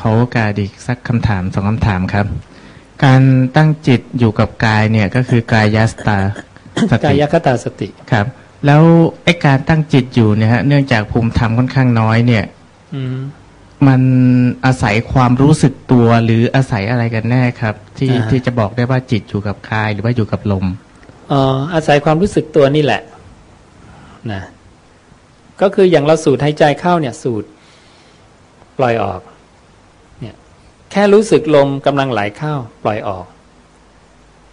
ขอโอกาสอีกสักคำถามสองคำถามครับ การตั้งจิตอยู่กับกายเนี่ยก็คือกายยัสตาสกาติยคตาสติครับ แล้วไอ้การตั้งจิตอยู่เนี่ยฮะเนื่องจากภูมิธรรมค่อนข้างน้อยเนี่ยอืมมันอาศัยความรู้สึกตัวหรืออาศัยอะไรกันแน่ครับ ที่อ่าฮะที่จะบอกได้ว่าจิตอยู่กับกายหรือว่าอยู่กับลมอ๋ออาศัยความรู้สึกตัวนี่แหละนะก็คืออย่างเราสูดหายใจเข้าเนี่ยสูดปล่อยออกเนี่ย แค่รู้สึกลมกำลังไหลเข้าปล่อยออก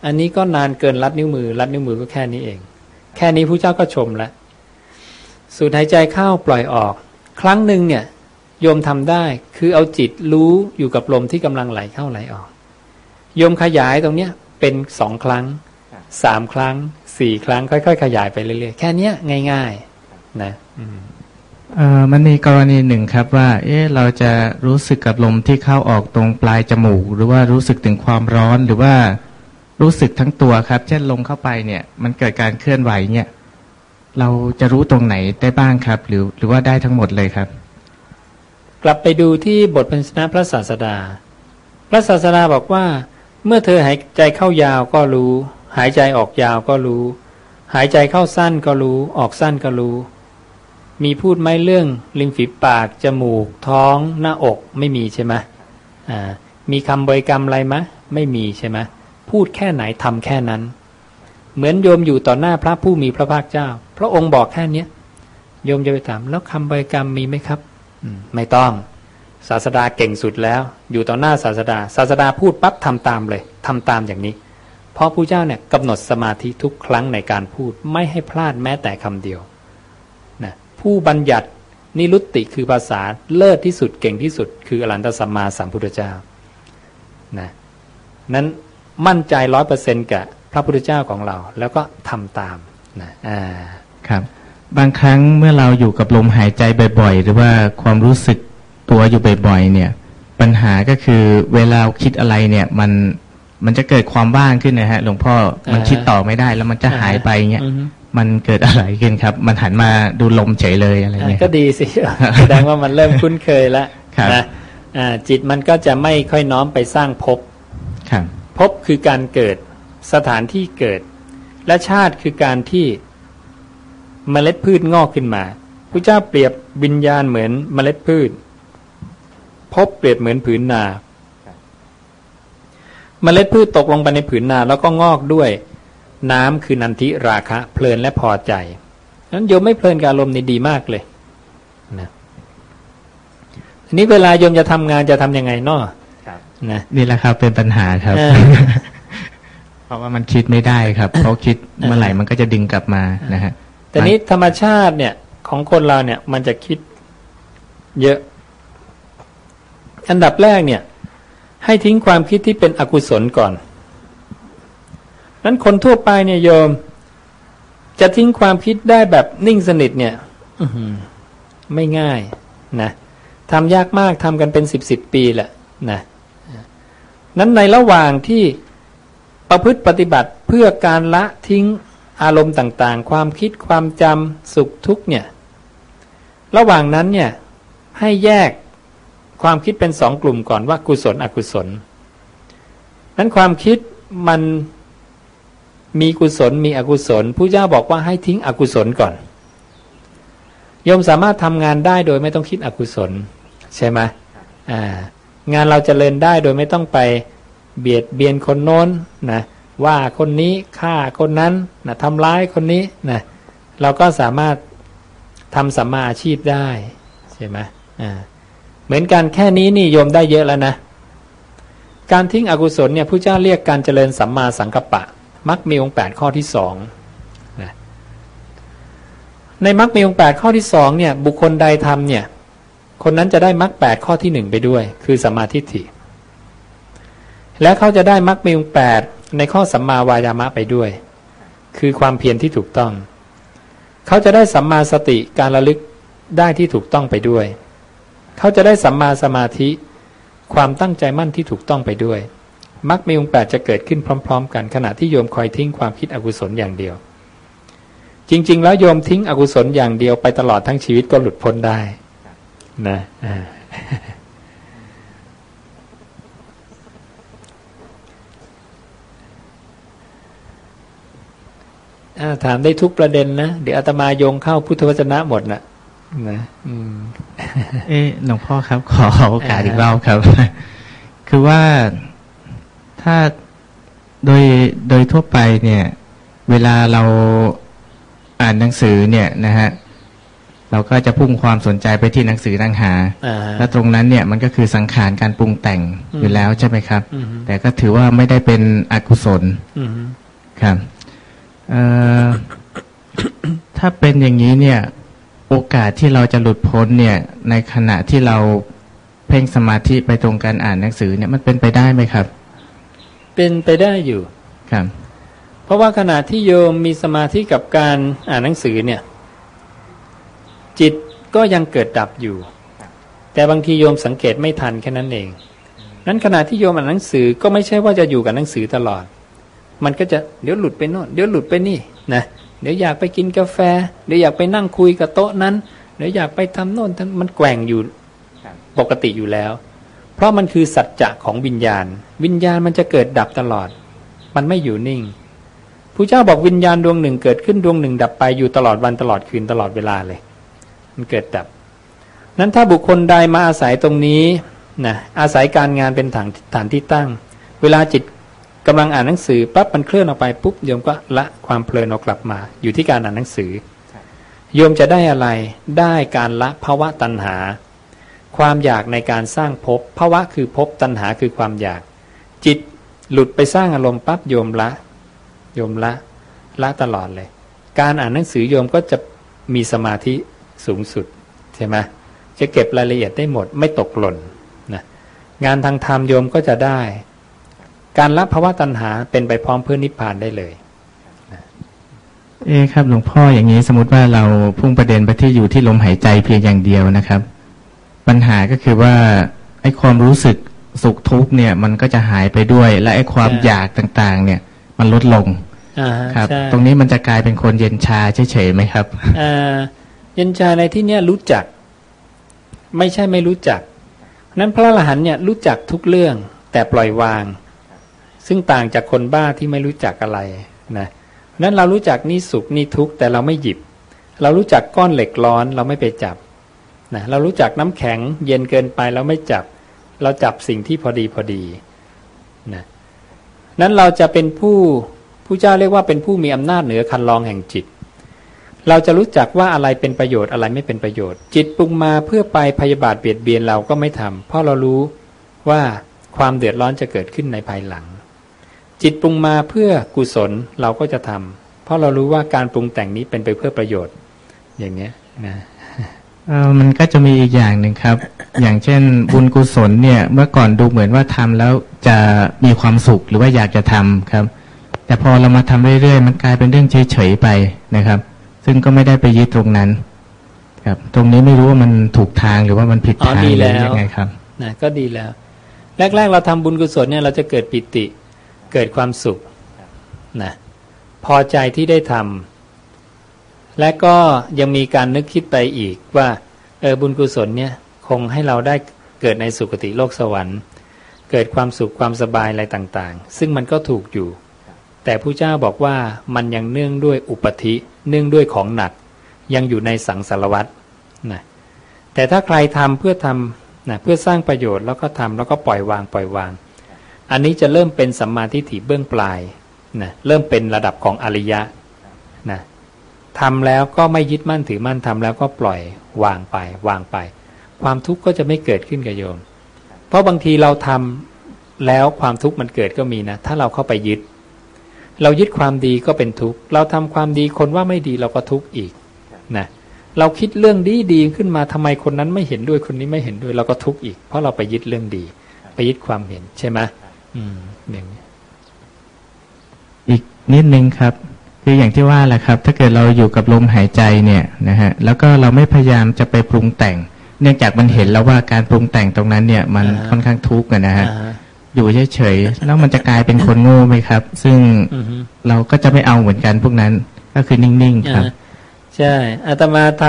อันนี้ก็นานเกินรัดนิ้วมือ รัดนิ้วมือก็แค่นี้เอง แค่นี้ผู้เจ้าก็ชมแล้วสูดหายใจเข้าปล่อยออก ครั้งหนึ่งเนี่ยโยมทำได้คือเอาจิตรู้อยู่กับลมที่กำลังไหลเข้าไหลออกโยมขยายตรงเนี้ยเป็นสองครั้งสามครั้งสี่ครั้ง ค่อย ๆ ขยายไปเรื่อยๆ แค่เนี้ยง่าย ๆ นะ อืม มันมีกรณีหนึ่งครับว่า เอ๊ะเราจะรู้สึกกับลมที่เข้าออกตรงปลายจมูก หรือว่ารู้สึกถึงความร้อนหรือว่ารู้สึกทั้งตัวครับ เช่นลมเข้าไปเนี่ย มันเกิดการเคลื่อนไหวเนี่ย เราจะรู้ตรงไหนได้บ้างครับ หรือหรือว่าได้ทั้งหมดเลยครับ กลับไปดูที่บทพันชนะพระศาสดา พระศาสดาบอกว่า เมื่อเธอหายใจเข้ายาวก็รู้ หายใจออกยาวก็รู้ หายใจเข้าสั้นก็รู้ ออกสั้นก็รู้ มีพูดไหมเรื่องริมฝีปาก จมูก ท้อง หน้าอกไม่มีใช่ไหมอ่ามีคำบริกรรมอะไรไหมไม่มีใช่ไหมพูดแค่ไหนทำแค่นั้น เหมือนโยมอยู่ต่อหน้าพระผู้มีพระภาคเจ้า พระองค์บอกแค่เนี้ยโยมจะไปถามแล้วคำบริกรรมมีไหมครับไม่ต้อง ศาสดาเก่งสุดแล้ว อยู่ต่อหน้าศาสดา ศาสดาพูดปั๊บทำตามเลยทำตามอย่างนี้ เพราะผู้เจ้าเนี่ยกำหนดสมาธิทุกครั้งในการพูดไม่ให้พลาดแม้แต่คำเดียว ผู้บัญญัตินิรุตติคือภาษาเลิศที่สุดเก่งที่สุด คืออรันตสัมมาสัมพุทธเจ้านะนั้นมั่นใจร้อยเปอร์เซนต์กับพระพุทธเจ้าของเรา แล้วก็ทำตามนะอ่าครับ บางครั้งเมื่อเราอยู่กับลมหายใจบ่อย ๆ หรือว่าความรู้สึกตัวอยู่บ่อยๆเนี่ย ปัญหาก็คือเวลาคิดอะไรเนี่ยมันมันจะเกิดความว่างขึ้นนะฮะ หลวงพ่อมันอ่าคิดต่อไม่ได้แล้วมันจะหายไปเงี้ยอือฮึ มันเกิดอะไรขึ้นครับ มันหันมาดูลมเฉยเลยอะไรอะเงี้ยก็ดีสิแสดงว่ามันเริ่มคุ้นเคยแล้วครับนะอ่าจิตมันก็จะไม่ค่อยน้อมไปสร้างภพครับภพคือการเกิดสถานที่เกิด และชาติคือการที่เมล็ดพืชงอกขึ้นมาพระเจ้าเปรียบวิญญาณเหมือนเมล็ดพืชภพเปรียบเหมือนผืนนาเมล็ดพืชตกลงไปในผืนนาแล้วก็งอกด้วย น้ำคือนันทิราคะ เพลินและพอใจนั้นโยมไม่เพลินกับอารมณ์นี่ดีมากเลยนะทีนี้เวลาโยมจะทำงานจะทำยังไงเนาะนะนี่แหละครับเป็นปัญหาครับเออเพราะว่ามันคิดไม่ได้ครับเพราะคิดเมื่อไหร่มันก็จะดึงกลับมานะฮะแต่นี้ธรรมชาติเนี่ย ของคนเราเนี่ย มันจะคิดเยอะ อันดับแรกเนี่ย ให้ทิ้งความคิดที่เป็นอกุศลก่อน นั้นคนทั่วไปเนี่ยโยม จะทิ้งความคิดได้แบบนิ่งสนิทเนี่ยอื้อหือไม่ง่ายนะทำยากมากทำกันเป็นสิบสิบปีแหละนะนั้นในระหว่างที่ประพฤติปฏิบัติเพื่อการละทิ้งอารมณ์ต่างๆ ความคิดความจำสุขทุกข์เนี่ย ระหว่างนั้นเนี่ยให้แยกความคิดเป็นสองกลุ่มก่อนว่ากุศลอกุศลนั้นความคิดมัน มีกุศลมีอกุศลผู้เจ้าบอกว่าให้ทิ้งอกุศลก่อนโยมสามารถทำงานได้โดยไม่ต้องคิดอกุศล ใช่ไหมอ่างานเราจเจริญได้โดยไม่ต้องไปเบียดเบียนคนโน้นนะว่าคนนี้ฆ่าคนนั้นนะทำร้ายคนนี้นะเราก็สามารถทำสัมมาอาชีพได้ใช่ไหมอ่าเหมือนกันแค่นี้นี่โยมได้เยอะแล้วนะ การทิ้งอกุศลเนี่ยผู้เจ้าเรียกการเจริญสัมมาสังกัปปะ มักมีองค์แปดข้อที่สองนะในมักมีองค์แปดข้อที่สองเนี่ย บุคคลใดทำเนี่ย คนนั้นจะได้มักแปดข้อที่หนึ่งไปด้วย คือสัมมาทิฏฐิ และเขาจะได้มักมีองค์แปดในข้อสัมมาวายามะไปด้วย คือความเพียรที่ถูกต้อง เขาจะได้สัมมาสติการระลึกได้ที่ถูกต้องไปด้วย เขาจะได้สัมมาสมาธิ ความตั้งใจมั่นที่ถูกต้องไปด้วย มักมีองค์แปดจะเกิดขึ้นพร้อม ๆ กันขณะที่โยมคอยทิ้งความคิดอกุศลอย่างเดียว จริง ๆ แล้วโยมทิ้งอกุศลอย่างเดียวไปตลอดทั้งชีวิตก็หลุดพ้นได้นะถามได้ทุกประเด็นนะ เดี๋ยวอาตมาโยงเข้าพุทธวจนะหมดนะนะเออหลวงพ่อครับ ขอโอกาสอีกรอบครับ คือว่า ถ้าโดยโดยทั่วไปเนี่ย เวลาเราอ่านหนังสือเนี่ยนะฮะเราก็จะพุ่งความสนใจไปที่หนังสือตั้งหาอ่าและตรงนั้นเนี่ยมันก็คือสังขารการปรุงแต่งอืมอยู่แล้วใช่ไหมครับอืมแต่ก็ถือว่าไม่ได้เป็นอกุศลอืมครับเอ่อถ้าเป็นอย่างนี้เนี่ย โอกาสที่เราจะหลุดพ้นเนี่ย ในขณะที่เราเพ่งสมาธิไปตรงการอ่านหนังสือเนี่ยมันเป็นไปได้ไหมครับ เป็นไปได้อยู่ครับ เพราะว่าขณะที่โยมมีสมาธิกับการอ่านหนังสือเนี่ย จิตก็ยังเกิดดับอยู่ แต่บางทีโยมสังเกตไม่ทันแค่นั้นเอง นั้นขณะที่โยมอ่านหนังสือก็ไม่ใช่ว่าจะอยู่กับหนังสือตลอด มันก็จะเดี๋ยวหลุดไปโน่นเดี๋ยวหลุดไปนี่นะเดี๋ยวอยากไปกินกาแฟ เดี๋ยวอยากไปนั่งคุยกับโต๊ะนั้น เดี๋ยวอยากไปทำโน่นทำมันแกว่งอยู่ปกติอยู่แล้ว เพราะมันคือสัจจะของวิญญาณ วิญญาณมันจะเกิดดับตลอด มันไม่อยู่นิ่งผู้เจ้าบอกวิญญาณดวงหนึ่งเกิดขึ้นดวงหนึ่ง ดับไปอยู่ตลอดวันตลอดคืนตลอดเวลาเลย มันเกิดดับ นั้นถ้าบุคคลใดมาอาศัยตรงนี้นะอาศัยการงานเป็นฐานฐานที่ตั้ง เวลาจิตกำลังอ่านหนังสือปั๊บมันเคลื่อนออกไปปุ๊บโยมก็ละความเพลินออกกลับมา อยู่ที่การอ่านหนังสือโยมจะได้อะไรได้การละภาวะตัณหา ความอยากในการสร้างภพภาวะคือภพตัณหาคือความอยาก จิตหลุดไปสร้างอารมณ์ปั๊บโยมละ โยมละ ละตลอดเลย การอ่านหนังสือโยมก็จะมีสมาธิสูงสุดใช่ไหมจะเก็บรายละเอียดได้หมดไม่ตกหล่นนะงานทางธรรมโยมก็จะได้ การละภาวะตัณหาเป็นไปพร้อมเพื่อนิพพานได้เลยเอ๊ครับหลวงพ่ออย่างนี้สมมติว่าเราพุ่งประเด็นไปที่อยู่ที่ลมหายใจเพียงอย่างเดียวนะครับ ปัญหาก็คือว่าไอ้ความรู้สึกสุขทุกข์เนี่ย มันก็จะหายไปด้วย และไอ้ความใช่อยากต่างๆ เนี่ย มันลดลงอ่าฮะครับใช่ตรงนี้มันจะกลายเป็นคนเย็นชาเฉยๆไหมครับอ่าเย็นชาในที่เนี้ยรู้จัก ไม่ใช่ไม่รู้จักนั้นพระอรหันต์เนี่ยรู้จักทุกเรื่องแต่ปล่อยวาง ซึ่งต่างจากคนบ้าที่ไม่รู้จักอะไรนะนั้นเรารู้จักนี่สุขนี่ทุกข์แต่เราไม่หยิบ เรารู้จักก้อนเหล็กร้อนเราไม่ไปจับ นะเรารู้จักน้ำแข็งเย็นเกินไปเราไม่จับ เราจับสิ่งที่พอดีพอดีนะนั้นเราจะเป็นผู้ผู้เจ้าเรียกว่าเป็นผู้มีอำนาจเหนือคันลองแห่งจิต เราจะรู้จักว่าอะไรเป็นประโยชน์อะไรไม่เป็นประโยชน์ จิตปรุงมาเพื่อไปพยาบาทเบียดเบียนเราก็ไม่ทำเพราะเรารู้ว่าความเดือดร้อนจะเกิดขึ้นในภายหลัง จิตปรุงมาเพื่อกุศลเราก็จะทำเพราะเรารู้ว่าการปรุงแต่งนี้เป็นไปเพื่อประโยชน์ อย่างเนี้ยนะ เออมันก็จะมีอีกอย่างหนึ่งครับ อย่างเช่น บุญกุศลเนี่ย เมื่อก่อนดูเหมือนว่าทำแล้วจะมีความสุขหรือว่าอยากจะทำครับ แต่พอเรามาทำเรื่อยๆ มันกลายเป็นเรื่องเฉยๆไปนะครับ ซึ่งก็ไม่ได้ไปยึดตรงนั้น ครับ ตรงนี้ไม่รู้ว่ามันถูกทางหรือว่ามันผิดอ๋อทางดีหรืแล้วอยังไงครับนะก็ดีแล้ว แรก ๆ เราทำบุญกุศลเนี่ยเราจะเกิดปิติเกิดความสุขนะพอใจที่ได้ทำ และก็ยังมีการนึกคิดไปอีกว่าเออบุญกุศลเนี่ยคงให้เราได้เกิดในสุคติโลกสวรรค์ เกิดความสุขความสบายอะไรต่างๆ ซึ่งมันก็ถูกอยู่ แต่ผู้เจ้าบอกว่ามันยังเนื่องด้วยอุปธิเนื่องด้วยของหนัก ยังอยู่ในสังสารวัตรนะแต่ถ้าใครทำเพื่อทำนะเพื่อสร้างประโยชน์แล้วก็ทำแล้วก็ปล่อยวางปล่อยวาง อันนี้จะเริ่มเป็นสัมมาทิฏฐิเบื้องปลายนะเริ่มเป็นระดับของอริยะนะ ทำแล้วก็ไม่ยึดมั่นถือมั่นทำแล้วก็ปล่อยวางไป วางไป ความทุกข์ก็จะไม่เกิดขึ้นกับโยม เพราะบางทีเราทำแล้วความทุกข์มันเกิดก็มีนะ ถ้าเราเข้าไปยึด เรายึดความดีก็เป็นทุกข์ เราทำความดีคนว่าไม่ดีเราก็ทุกข์อีกนะเราคิดเรื่องดีดีขึ้นมาทำไมคนนั้นไม่เห็นด้วยคนนี้ไม่เห็นด้วย เราก็ทุกข์อีก เพราะเราไปยึดเรื่องดี ไปยึดความเห็นใช่ไหมอืมอย่างนี้อีกนิดนึงครับ คืออย่างที่ว่าแหละครับ ถ้าเกิดเราอยู่กับลมหายใจเนี่ยนะฮะแล้วก็เราไม่พยายามจะไปปรุงแต่ง เนื่องจากมันเห็นแล้วว่าการปรุงแต่งตรงนั้นเนี่ยมันอ่าค่อนข้างทุกข์อะนะฮะอ่าอยู่เฉยๆแล้วมันจะกลายเป็นคนโง่ไหมครับ ซึ่งอือฮึเราก็จะไม่เอาเหมือนกันพวกนั้น ก็คือนิ่งๆครับอ่าใช่อาตมาท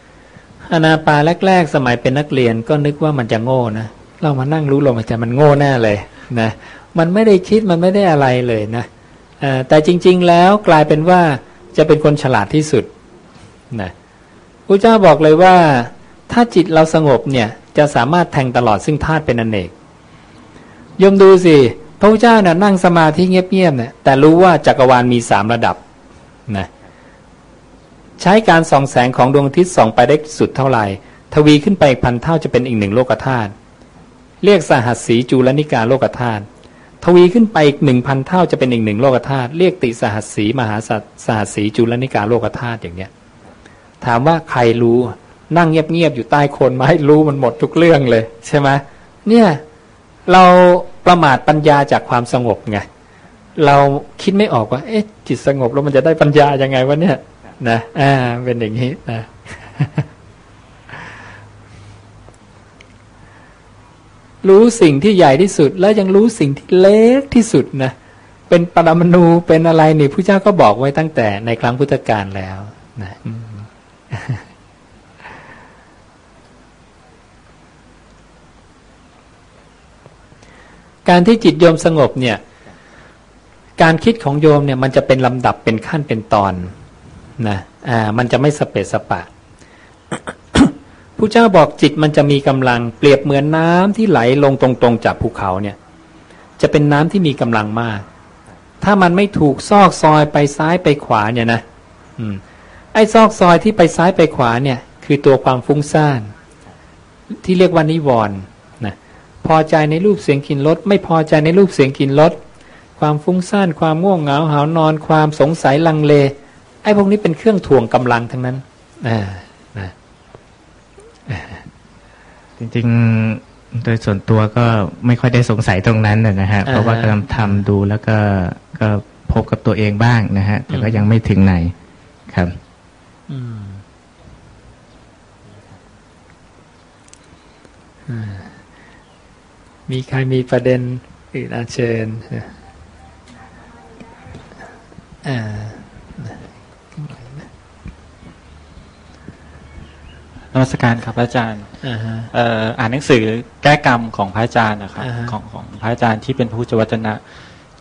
ำอนาปาแรก ๆ สมัยเป็นนักเรียนก็นึกว่ามันจะโง่นะเรามานั่งรู้ลมหายใจมันโง่แน่เลยนะมันไม่ได้คิดมันไม่ได้อะไรเลยนะเอ่อ แต่จริง ๆ แล้วกลายเป็นว่าจะเป็นคนฉลาดที่สุดนะพระเจ้าบอกเลยว่า ถ้าจิตเราสงบเนี่ยจะสามารถแทงตลอดซึ่งธาตุเป็นอนเนกยมดูสิพระพุทธเจ้านี่ยนั่งสมาธิเงียบๆเนี่ยแต่รู้ว่าจักรวาลมีสามระดับนะใช้การส่องแสงของดวงอาทิตย์ส่องไปได้สุดเท่าไหร่ ทวีขึ้นไปพันเท่าจะเป็นอีกหนึ่งโลกธาตุเรียกสหัสสีจุลนิกาโลกธาตุ ทวีขึ้นไปอีกหนึ่งพันเท่าจะเป็นอีกหนึ่งโลกธาตุเรียกติสหัสสีมหาสัตสหัสสีจุลนิกาโลกธาตุอย่างเนี้ย ถามว่าใครรู้นั่งเงียบๆอยู่ใต้โคนไม้รู้มันหมดทุกเรื่องเลย ใช่ไหมเนี่ย เราประมาทปัญญาจากความสงบไงเราคิดไม่ออกว่า เอ๊ะจิตสงบแล้วมันจะได้ปัญญายังไงวะเนี่ยนะอ่าเป็นอย่างนี้นะ รู้สิ่งที่ใหญ่ที่สุด แล้วยังรู้สิ่งที่เล็กที่สุดนะเป็นปรมาณูเป็นอะไรนี่พระเจ้าก็บอกไว้ตั้งแต่ในครั้งพุทธกาลแล้วนะการที่จิตโยมสงบเนี่ย การคิดของโยมเนี่ย มันจะเป็นลำดับเป็นขั้นเป็นตอนนะอ่ามันจะไม่สเปสสปะ ผู้เจ้าบอกจิตมันจะมีกำลังเปรียบเหมือนน้ำที่ไหลลงตรงๆจากภูเขาเนี่ย จะเป็นน้ำที่มีกำลังมาก ถ้ามันไม่ถูกซอกซอยไปซ้ายไปขวาเนี่ยนะอืม ไอ้ซอกซอยที่ไปซ้ายไปขวาเนี่ย คือตัวความฟุ้งซ่านที่เรียกว่านิวรณ์นะพอใจในรูปเสียงกลิ่นรสไม่พอใจในรูปเสียงกลิ่นรสความฟุ้งซ่านความง่วงเหงาหานอน ความสงสัยลังเล ไอ้พวกนี้เป็นเครื่องถ่วงกำลังทั้งนั้นอ่า จริงๆ โดยส่วนตัวก็ไม่ค่อยได้สงสัยตรงนั้นนะฮะ เพราะว่ากำลังทำดูแล้วก็ก็พบกับตัวเองบ้างนะฮะ แต่ก็ยังไม่ถึงไหนครับมีใครมีประเด็นอื่นอาเชิญอ่า นวัตการครับพระอาจารย์อ่านหนังสือแก้กรรมของพระอาจารย์นะครับของของพระอาจารย์ที่เป็นผู้จวัฒนะ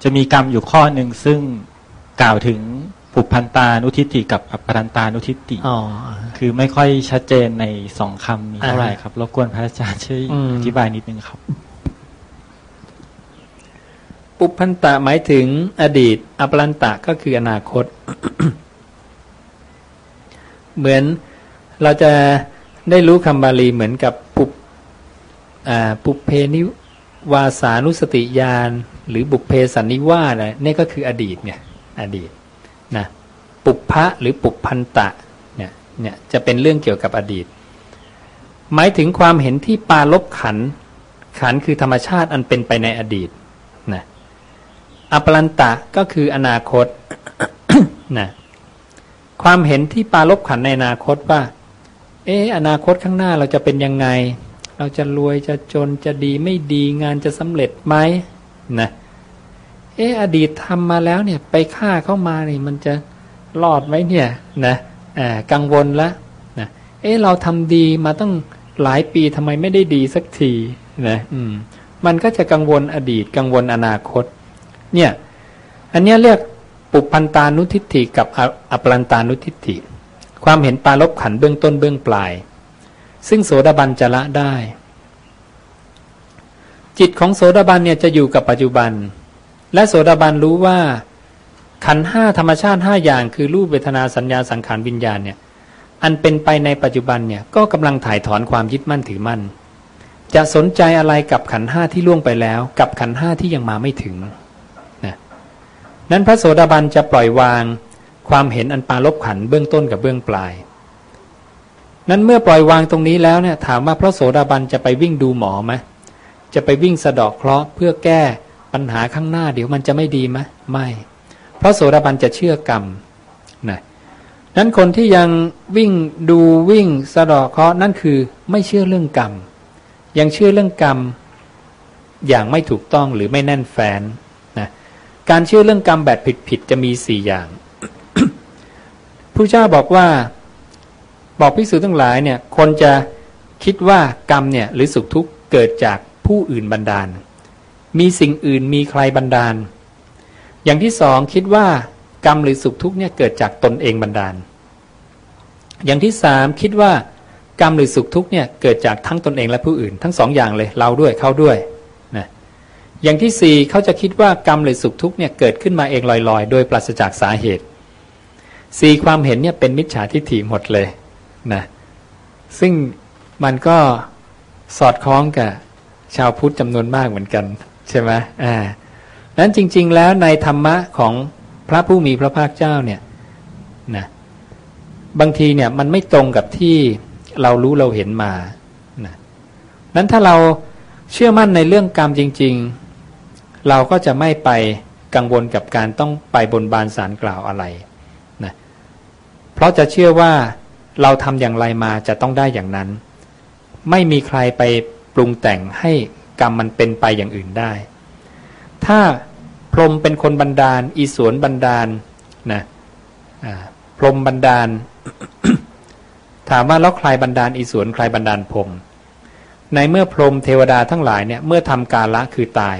จะมีกรรมอยู่ข้อหนึ่งซึ่งกล่าวถึงผูกพันตานุทิติกับอปรันตานุทิติคือไม่ค่อยชัดเจนในสองคำนี้เท่าไหร่ครับรบกวนพระอาจารย์ช่วยอธิบายนิดนึงครับ ปุพันตะหมายถึงอดีตอปรันตะก็คืออนาคต เหมือนเราจะ ได้รู้คำบาลีเหมือนกับปุบปุเพนิวาสานุสติญาณหรือบุพเพสันนิวาสนี่ก็คืออดีตเนี่ยอดีตนะปุพพะหรือปุพพันตะเนี่ยเนี่ยจะเป็นเรื่องเกี่ยวกับอดีต หมายถึงความเห็นที่ปาลบขัน ขันคือธรรมชาติอันเป็นไปในอดีตนะอปลันตะก็คืออนาคตนะความเห็นที่ปาลบขันในอนาคตว่า เอออนาคตข้างหน้าเราจะเป็นยังไง เราจะรวยจะจนจะดีไม่ดีงานจะสำเร็จไหมนะเอออดีตทำมาแล้วเนี่ย ไปฆ่าเข้ามาเนี่ยมันจะรอดไหมเนี่ยนะอ่ากังวลละนะเออเราทำดีมาตั้งหลายปีทำไมไม่ได้ดีสักทีนะอืมมันก็จะกังวลอดีตกังวลอนาคต เนี่ย อันนี้เรียกปุพันตานุทิฏฐิกับอปรันตานุทิฏฐิ ความเห็นปาลบขันเบื้องต้นเบื้องปลาย ซึ่งโสดาบันจะละได้ จิตของโสดาบันเนี่ยจะอยู่กับปัจจุบัน และโสดาบันรู้ว่า ขันห้าธรรมชาติห้าอย่างคือรูปเวทนาสัญญาสังขารวิญญาณเนี่ยอันเป็นไปในปัจจุบันเนี่ยก็กำลังถ่ายถอนความยึดมั่นถือมั่น จะสนใจอะไรกับขันห้าที่ล่วงไปแล้ว กับขันห้าที่ยังมาไม่ถึงนะนั้นพระโสดาบันจะปล่อยวาง ความเห็นอันปาลบขันเบื้องต้นกับเบื้องปลาย นั้นเมื่อปล่อยวางตรงนี้แล้วเนี่ยถามว่าพระโสดาบันจะไปวิ่งดูหมอไหมจะไปวิ่งสะดอกเคราะห์เพื่อแก้ปัญหาข้างหน้าเดี๋ยวมันจะไม่ดีไหมไม่ เพราะโสดาบันจะเชื่อกรรมนะนั้นคนที่ยังวิ่งดูวิ่งสะดอกเคราะห์นั่นคือไม่เชื่อเรื่องกรรม ยังเชื่อเรื่องกรรม อย่างไม่ถูกต้องหรือไม่แน่นแฟนนะการเชื่อเรื่องกรรมแบบผิดๆจะมีสี่อย่าง ผู้เจ้าบอกว่าบอกพิสูจทั้งหลายเนี่ยคนจะคิดว่ากรรมเนี่ยหรือสุขทุกข์เกิดจากผู้อื่นบันดาล มีสิ่งอื่นมีใครบันดาล อย่างที่สองคิดว่ากรรมหรือสุขทุกข์เนี่ยเกิดจากตนเองบันดาล อย่างที่สามคิดว่ากรรมหรือสุขทุกข์เนี่ยเกิดจากทั้งตนเองและผู้อื่น ทั้งสองอย่างเลยเราด้วยเขาด้วยนะอย่างที่สี่เขาจะคิดว่ากรรมหรือสุขทุกข์เนี่ยเกิดขึ้นมาเองลอยๆ โดยปราศจากสาเหตุ สี่ความเห็นเนี่ยเป็นมิจฉาทิฏฐิหมดเลยนะซึ่งมันก็สอดคล้องกับชาวพุทธจำนวนมากเหมือนกันใช่ไหมอ่านั้นจริง ๆ แล้วในธรรมะของพระผู้มีพระภาคเจ้าเนี่ยนะบางทีเนี่ยมันไม่ตรงกับที่เรารู้เราเห็นมานะนั้นถ้าเราเชื่อมั่นในเรื่องกรรมจริง ๆ เราก็จะไม่ไปกังวลกับการต้องไปบนบานสารกล่าวอะไร ราะจะเชื่อว่าเราทำอย่างไรมาจะต้องได้อย่างนั้น ไม่มีใครไปปรุงแต่งให้กรรมมันเป็นไปอย่างอื่นได้ ถ้าพรมเป็นคนบันดาล อีสวนบันดาลนะพรมบันดาล ถามว่าแล้วใครบันดาลอีสวนใครบันดาลพรมในเมื่อพรมเทวดาทั้งหลายเนี่ยเมื่อทำกาละคือตาย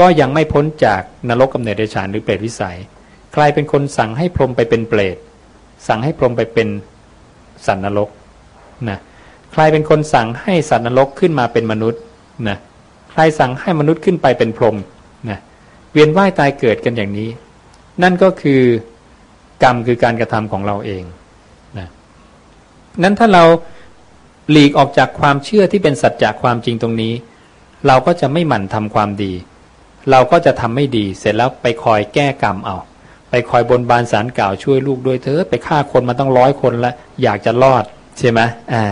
ก็ยังไม่พ้นจากนรกกำเนิดเดชานหรือเปรตวิสัย ใครเป็นคนสั่งให้พรมไปเป็นเปรต สั่งให้พรหมไปเป็นสัตว์นรกนะใครเป็นคนสั่งให้สัตว์นรกขึ้นมาเป็นมนุษย์นะใครสั่งให้มนุษย์ขึ้นไปเป็นพรหมนะเวียนว่ายตายเกิดกันอย่างนี้ นั่นก็คือกรรมคือการกระทำของเราเองนะนั้นถ้าเราหลีกออกจากความเชื่อที่เป็นสัจจะความจริงตรงนี้ เราก็จะไม่หมั่นทำความดี เราก็จะทำไม่ดี เสร็จแล้วไปคอยแก้กรรมเอา ไปคอยบนบานสารกล่าวช่วยลูกด้วยเธอไปฆ่าคนมาต้องร้อยคนแล้วอยากจะรอดใช่ไหมอ่า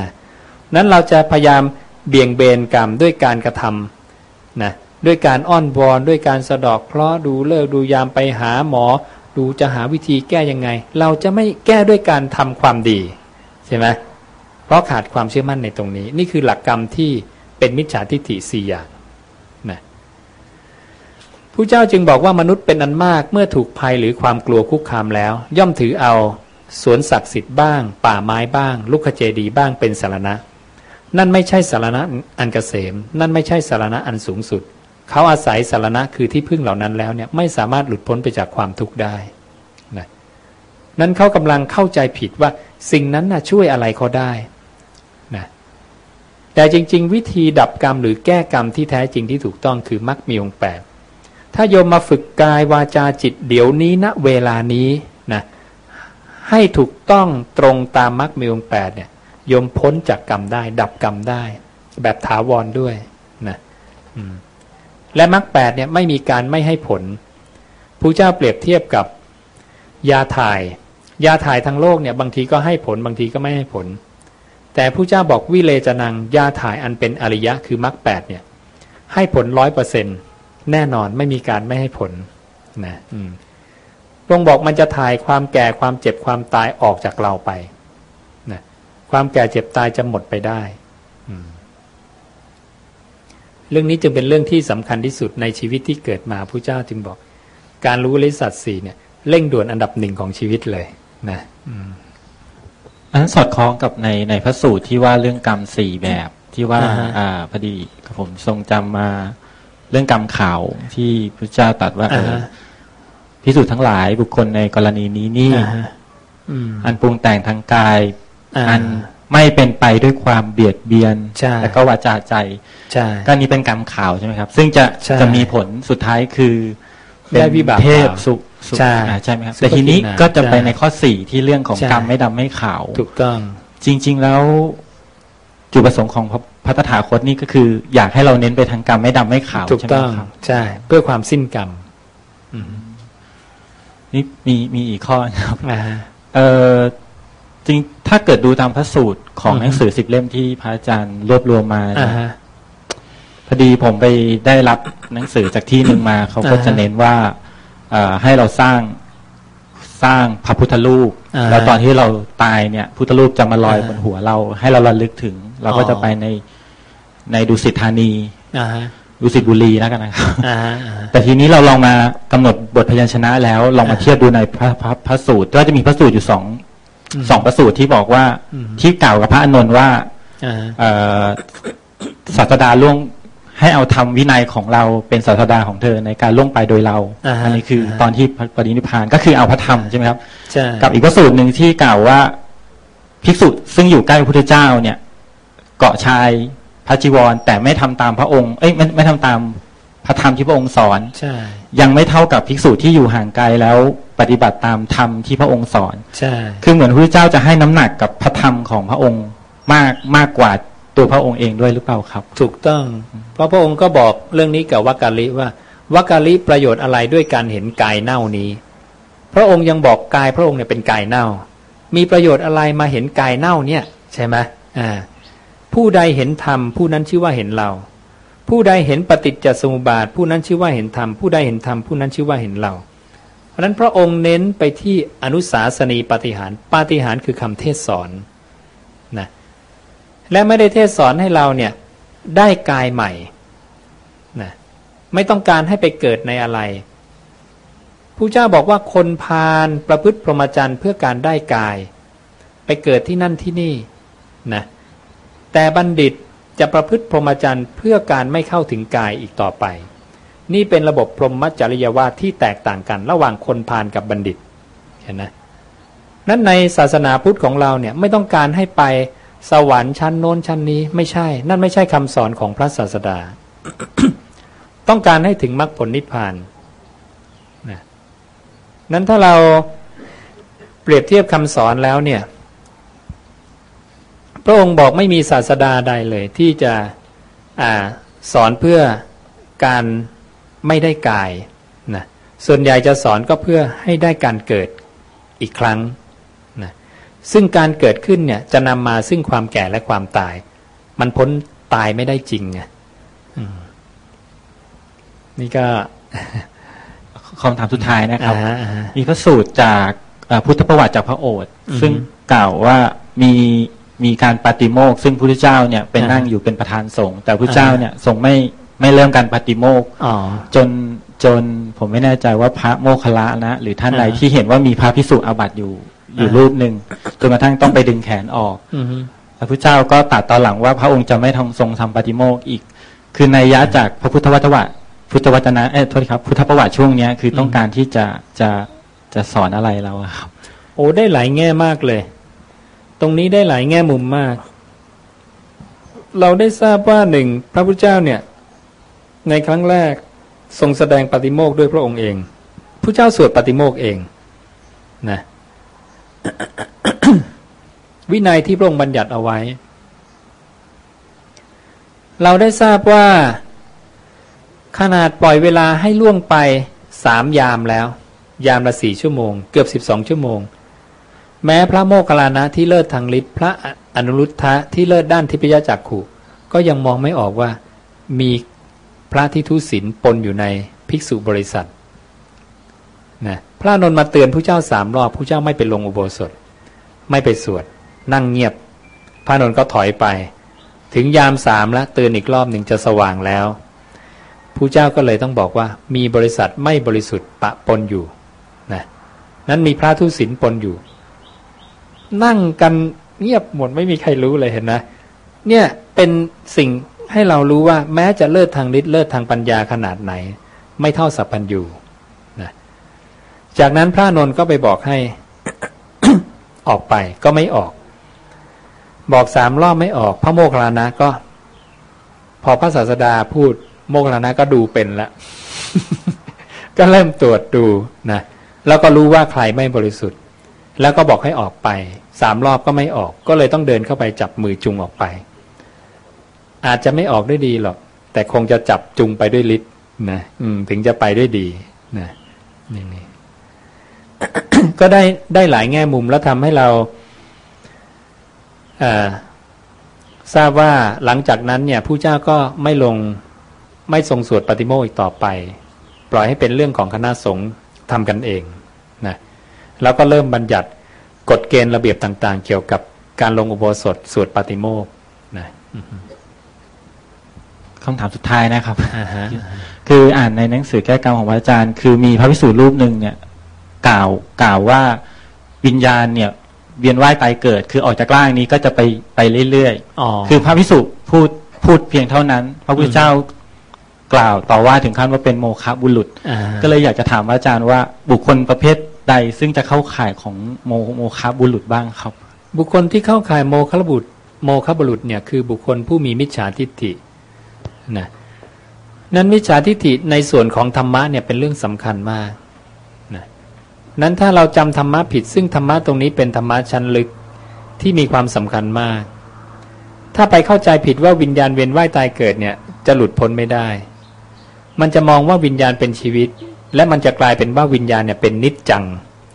นั้นเราจะพยายามเบี่ยงเบนกรรมด้วยการกระทำนะด้วยการอ้อนวอนด้วยการสะดอกเคราะห์ดูเลิกดูยามไปหาหมอ ดูจะหาวิธีแก้ยังไง เราจะไม่แก้ด้วยการทำความดีใช่ไหมเพราะขาดความเชื่อมั่นในตรงนี้ นี่คือหลักกรรมที่เป็นมิจฉาทิฏฐิสี่อย่าง ผู้เจ้าจึงบอกว่ามนุษย์เป็นอันมากเมื่อถูกภัยหรือความกลัวคุกคามแล้ว ย่อมถือเอาสวนศักดิ์สิทธิ์บ้าง ป่าไม้บ้างลุกขเจดีบ้างเป็นสารณะ นั่นไม่ใช่สารณะอันกเกษม นั่นไม่ใช่สารณะอันสูงสุด เขาอาศัยสารณะคือที่พึ่งเหล่านั้นแล้วเนี่ยไม่สามารถหลุดพ้นไปจากความทุกข์ได้นะนั้นเขากำลังเข้าใจผิดว่าสิ่งนั้นน่ะช่วยอะไรเขาได้นะแต่จริง ๆ วิธีดับกรรมหรือแก้กรรมที่แท้จริงที่ถูกต้องคือมรรคมีองค์แปด ถ้าโยมมาฝึกกายวาจาจิตเดี๋ยวนี้ณนะเวลานี้นะให้ถูกต้องตรงตามมรรคมีองแปดเนี่ยโยมพ้นจากกรรมได้ ดับกรรมได้ แบบถาวรด้วยนะและมรรคแปดเนี่ยไม่มีการไม่ให้ผลผู้เจ้าเปรียบเทียบกับยาถ่าย ยาถ่ายทางโลกเนี่ยบางทีก็ให้ผลบางทีก็ไม่ให้ผล แต่ผู้เจ้าบอกวิเลจนังยาถ่ายอันเป็นอริยะคือมรรคแปดเนี่ยให้ผลร้อยเปอร์เซ็นต์ แน่นอนไม่มีการไม่ให้ผลนะอืมพระองค์บอกมันจะถ่ายความแก่ความเจ็บความตายออกจากเราไปความแก่เจ็บตายจะหมดไปได้เรื่องนี้จึงเป็นเรื่องที่สำคัญที่สุดในชีวิตที่เกิดมาผู้เจ้าจึงบอก การรู้ลิสัตสี่เนี่ยเร่งด่วนอันดับหนึ่งของชีวิตเลย นะอันนั้นสอดคล้องกับในในพระสูตรที่ว่าเรื่องกรรมสี่แบบที่ว่า อ่าพอดีผมทรงจำมา เรื่องกรรมข่าวที่พระเจ้าตรัสว่าพิสูจน์ทั้งหลายบุคคลในกรณีนี้นี่อันปรุงแต่งทางกายอันไม่เป็นไปด้วยความเบียดเบียนแล้วก็วาจาใจก็นี้เป็นกรรมข่าวใช่ไหมครับ ซึ่งจะจะมีผลสุดท้ายคือเป็นวิบากเทพสุใช่ใช่ไหมครับแต่ทีนี้ก็จะไปในข้อสี่ที่เรื่องของกรรมไม่ดำไม่ขาวถูกต้อง จริง ๆแล้ว จุดประสงค์ของพระตถาคตนี่ก็คือ อยากให้เราเน้นไปทางกรรมไม่ดำไม่ขาวถูกต้องใช่ เพื่อความสิ้นกรรมนี่มีมีอีกข้อครับเออจริงถ้าเกิดดูตามพระสูตรของหนังสือสิบเล่มที่พระอาจารย์รวบรวมมาพอดีผมไปได้รับหนังสือจากที่หนึ่งมา เขาก็จะเน้นว่าให้เราสร้างสร้างพระพุทธรูป แล้วตอนที่เราตายเนี่ย พุทธรูปจะมาลอยบนหัวเรา ให้เราระลึกถึง เราก็จะไปในในดุสิตธานีดุสิตบุรีแล้วกันนะครับแต่ทีนี้เราลองมากำหนดบทพยัญชนะแล้วลองมาเทียบดูในพระพระสูตรก็จะมีพระสูตรอยู่สองสองประสูตรที่บอกว่าที่กล่าวกับพระอนนท์ว่าศาสดาล่วงให้เอาทำวินัยของเราเป็นศาสดาของเธอในการล่วงไปโดยเราอ่าฮะอันนี้คืออ่าฮะตอนที่ปรินิพพานก็คือเอาพระธรรมใช่ไหมครับใช่กับอีกพระสูตรหนึ่งที่กล่าวว่าภิกษุซึ่งอยู่ใกล้พระพุทธเจ้าเนี่ย เกาะชายพระจีวร แต่ไม่ทำตามพระองค์ เอ้ยไม่ไม่ทำตามพระธรรมที่พระองค์สอนใช่ยังไม่เท่ากับภิกษุที่อยู่ห่างไกลแล้วปฏิบัติตามธรรมที่พระองค์สอนใช่คือเหมือนพระพุทธเจ้าจะให้น้ำหนักกับพระธรรมของพระองค์มากมากกว่าตัวพระองค์เองด้วยหรือเปล่าครับ ถูกต้อง เพราะพระองค์ก็บอกเรื่องนี้กับวักกะลิว่าวักกะลิประโยชน์อะไรด้วยการเห็นกายเน่านี้ พระองค์ยังบอกกายพระองค์เนี่ยเป็นกายเน่า มีประโยชน์อะไรมาเห็นกายเน่าเนี่ยใช่ไหมอ่า ผู้ใดเห็นธรรมผู้นั้นชื่อว่าเห็นเรา ผู้ใดเห็นปฏิจจสมุปบาท ผู้นั้นชื่อว่าเห็นธรรมผู้ใดเห็นธรรมผู้นั้นชื่อว่าเห็นเรา เพราะนั้นพระองค์เน้นไปที่อนุสาสนีปาฏิหารปาฏิหารคือคำเทศสอนนะและไม่ได้เทศสอนให้เราเนี่ยได้กายใหม่นะไม่ต้องการให้ไปเกิดในอะไรผู้เจ้าบอกว่าคนพาลประพฤติพรหมจรรย์เพื่อการได้กาย ไปเกิดที่นั่นที่นี่นะ แต่บัณฑิตจะประพฤติพรหมจรรย์เพื่อการไม่เข้าถึงกายอีกต่อไป นี่เป็นระบบพรหมจริยวาทที่แตกต่างกันระหว่างคนพาลกับบัณฑิตเห็นไหมนั้นในศาสนาพุทธของเราเนี่ยไม่ต้องการให้ไปสวรรค์ชั้นโน้นชั้นนี้ไม่ใช่ นั่นไม่ใช่คำสอนของพระศาสดา ต้องการให้ถึงมรรคผลนิพพานนะนั้นถ้าเราเปรียบเทียบคำสอนแล้วเนี่ย ระองค์บอกไม่มีศาสดาใดเลยที่จะอาสอนเพื่อการไม่ได้กายนะส่วนใหญ่จะสอนก็เพื่อให้ได้การเกิดอีกครั้งนะซึ่งการเกิดขึ้นเนี่ยจะนำมาซึ่งความแก่และความตาย มันพ้นตายไม่ได้จริงไงอืมนี่ก็คำถามสุดท้ายนะครับอ่าฮะอ่าฮะมีพระสูตรจากเอ่อพุทธประวัติจากพระโอษฐ์อือฮึซึ่งกล่าวว่ามี มีการปฏิโมกข์ซึ่งพระพุทธเจ้าเนี่ยเป็นอ่านั่งอยู่เป็นประธานสงฆ์แต่พระพุทธอ่าเจ้าเนี่ยทรงไม่ไม่เริ่มการปฏิโมกข์อ๋อจนจนผมไม่แน่ใจว่าพระโมคคัลละนะ หรือท่านใดอ่าที่เห็นว่ามีพระพิสุอาบัติอยู่อยู่อ่ารูปหนึ่งจนกระทั่งต้องไปดึงแขนออกอือฮึพระพุทธเจ้าก็ตรัดตอนหลังว่าพระองค์จะไม่ทำทรงทำปฏิโมกข์อีก คือในยยะจากพระพุทธวัตวะพุทธวจนะเอ้ยโทษทีครับ พุทธประวัติช่วงเนี้ยคือต้องการที่จะจะจะสอนอะไรเราอะครับ โอ้ได้หลายแง่มากเลย ตรงนี้ได้หลายแง่มุมมาก เราได้ทราบว่าหนึ่งพระพุทธเจ้าเนี่ย ในครั้งแรกทรงแสดงปฏิโมกข์ด้วยพระองค์เองพระเจ้าสวดปฏิโมกข์เองนะวินัยที่พระองค์บัญญัติเอาไว้ เราได้ทราบว่า ขนาดปล่อยเวลาให้ล่วงไปสามยามแล้ว ยามละสี่ชั่วโมง เกือบสิบสองชั่วโมง แม้พระโมคคัลลานะที่เลิศทางฤทธิ์พระอนุรุทธะที่เลิศด้านทิพยจักขุก็ยังมองไม่ออกว่า มีพระที่ทุศีลปนอยู่ในภิกษุบริษัทนะพระนนมาเตือนผู้เจ้าสามรอบผู้เจ้าไม่ไปลงอุโบสถ ไม่ไปสวด นั่งเงียบ พระนนก็ถอยไป ถึงยามสามแล้วเตือนอีกรอบหนึ่งจะสว่างแล้วผู้เจ้าก็เลยต้องบอกว่า มีบริษัทไม่บริสุทธิ์ปะปนอยู่นะนั้นมีพระทุศีลปนอยู่ นั่งกันเงียบหมดไม่มีใครรู้เลยเห็นนะ เนี่ยเป็นสิ่งให้เรารู้ว่าแม้จะเลิศทางฤทธิ์เลิศทางปัญญาขนาดไหน ไม่เท่าสัพพัญญูนะจากนั้นพระนนท์ก็ไปบอกให้ออกไปก็ไม่ออก บอกสามรอบไม่ออก พระโมคคัลลานะก็ พอพระศาสดาพูดโมคคัลลานะก็ดูเป็นละก็เริ่มตรวจดูนะแล้วก็รู้ว่าใครไม่บริสุทธิ์ แล้วก็บอกให้ออกไป สามรอบก็ไม่ออก ก็เลยต้องเดินเข้าไปจับมือจุงออกไป อาจจะไม่ออกด้วยดีหรอก แต่คงจะจับจุงไปด้วยฤทธิ์นะถึงจะไปด้วยดีนะนี่นี่ก็ได้ได้หลายแง่มุมแล้วทำให้เราทราบว่าหลังจากนั้นเนี่ยผู้เจ้าก็ไม่ลงไม่ทรงสวดปฏิโมกอีกต่อไป ปล่อยให้เป็นเรื่องของคณะสงฆ์ทำกันเองนะแล้วก็เริ่มบัญญัติ กฎเกณฑ์ระเบียบต่าง ๆ เกี่ยวกับการลงอุโบสถสวดปฏิโมกข์นะคำถามสุดท้ายนะครับอ่าฮะคืออ่านในหนังสือแก้กรรมของพระอาจารย์ คือมีพระพิสูรรูปหนึ่งเนี่ย กล่าวกล่าวว่าวิญญาณเนี่ย เวียนว่ายตายเกิด คือออกจากร่างนี้ก็จะไปไปเรื่อยอ๋อๆคือพระพิสุพูดพูดเพียงเท่านั้น พระพุทธเจ้ากล่าวต่อว่าถึงขั้นว่าเป็นโมฆะบุรุษ ก็เลยอยากจะถามอาจารย์ว่าบุคคลประเภท ใดซึ่งจะเข้าข่ายของโมโมฆะบุรุษบ้างครับ บุคคลที่เข้าข่ายโมฆะบุรุษโมฆะบุรุษเนี่ยคือบุคคลผู้มีมิจฉาทิฏฐินะนั้นมิจฉาทิฏฐิในส่วนของธรรมะเนี่ยเป็นเรื่องสำคัญมากนะนั้นถ้าเราจำธรรมะผิด ซึ่งธรรมะตรงนี้เป็นธรรมะชั้นลึกที่มีความสำคัญมาก ถ้าไปเข้าใจผิดว่าวิญญาณเวียนว่ายตายเกิดเนี่ยจะหลุดพ้นไม่ได้ มันจะมองว่าวิญญาณเป็นชีวิต และมันจะกลายเป็นว่าวิญญาณเนี่ยเป็นนิจจัง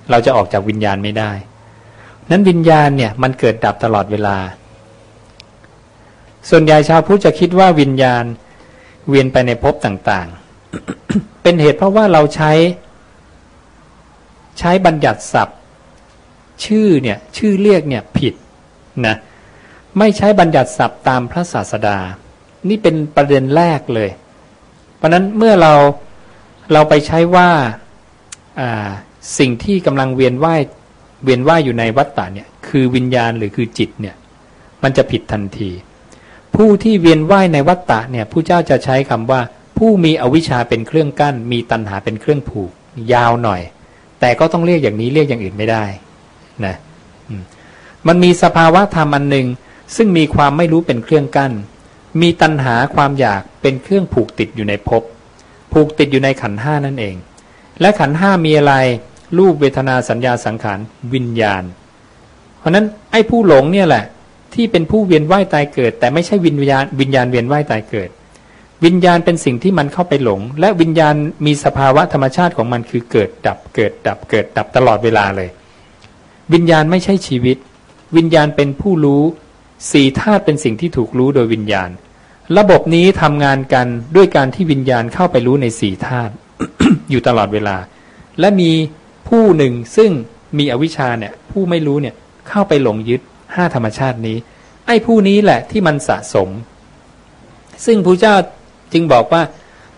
เราจะออกจากวิญญาณไม่ได้ นั้นวิญญาณเนี่ยมันเกิดดับตลอดเวลา ส่วนใหญ่ชาวพุทธจะคิดว่าวิญญาณเวียนไปในภพต่างๆ เป็นเหตุเพราะว่าเราใช้ใช้บัญญัติศัพท์ ชื่อเนี่ยชื่อเรียกเนี่ยผิดนะไม่ใช้บัญญัติศัพท์ตามพระศาสดา นี่เป็นประเด็นแรกเลย เพราะนั้นเมื่อเรา เราไปใช้ว่าสิ่งที่กำลังเวียนว่ายเวียนว่ายอยู่ในวัฏฏะเนี่ยคือวิญญาณหรือคือจิตเนี่ยมันจะผิดทันที ผู้ที่เวียนว่ายในวัฏฏะเนี่ยผู้เจ้าจะใช้คำว่า ผู้มีอวิชชาเป็นเครื่องกั้น มีตัณหาเป็นเครื่องผูก ยาวหน่อย แต่ก็ต้องเรียกอย่างนี้เรียกอย่างอื่นไม่ได้นะมันมีสภาวะธรรมอันหนึ่งซึ่งมีความไม่รู้เป็นเครื่องกั้น มีตัณหาความอยากเป็นเครื่องผูกติดอยู่ในภพ ผูกติดอยู่ในขันห้านั่นเอง และขันห้ามีอะไรรูปเวทนาสัญญาสังขารวิญญาณ เพราะนั้นไอ้ผู้หลงเนี่ยแหละ ที่เป็นผู้เวียนว่ายตายเกิด แต่ไม่ใช่วิญญาณวิญญาณเวียนว่ายตายเกิด วิญญาณเป็นสิ่งที่มันเข้าไปหลง และวิญญาณมีสภาวะธรรมชาติของมันคือเกิดดับเกิดดับเกิดดับตลอดเวลาเลย วิญญาณไม่ใช่ชีวิต วิญญาณเป็นผู้รู้สี่ธาตุเป็นสิ่งที่ถูกรู้โดยวิญญาณ ระบบนี้ทำงานกันด้วยการที่วิญญาณเข้าไปรู้ในสี่ธาตุอยู่ตลอดเวลา และมีผู้หนึ่งซึ่งมีอวิชชาเนี่ยผู้ไม่รู้เนี่ยเข้าไปหลงยึดห้าธรรมชาตินี้ ไอ้ผู้นี้แหละที่มันสะสม ซึ่งพระเจ้าจึงบอกว่า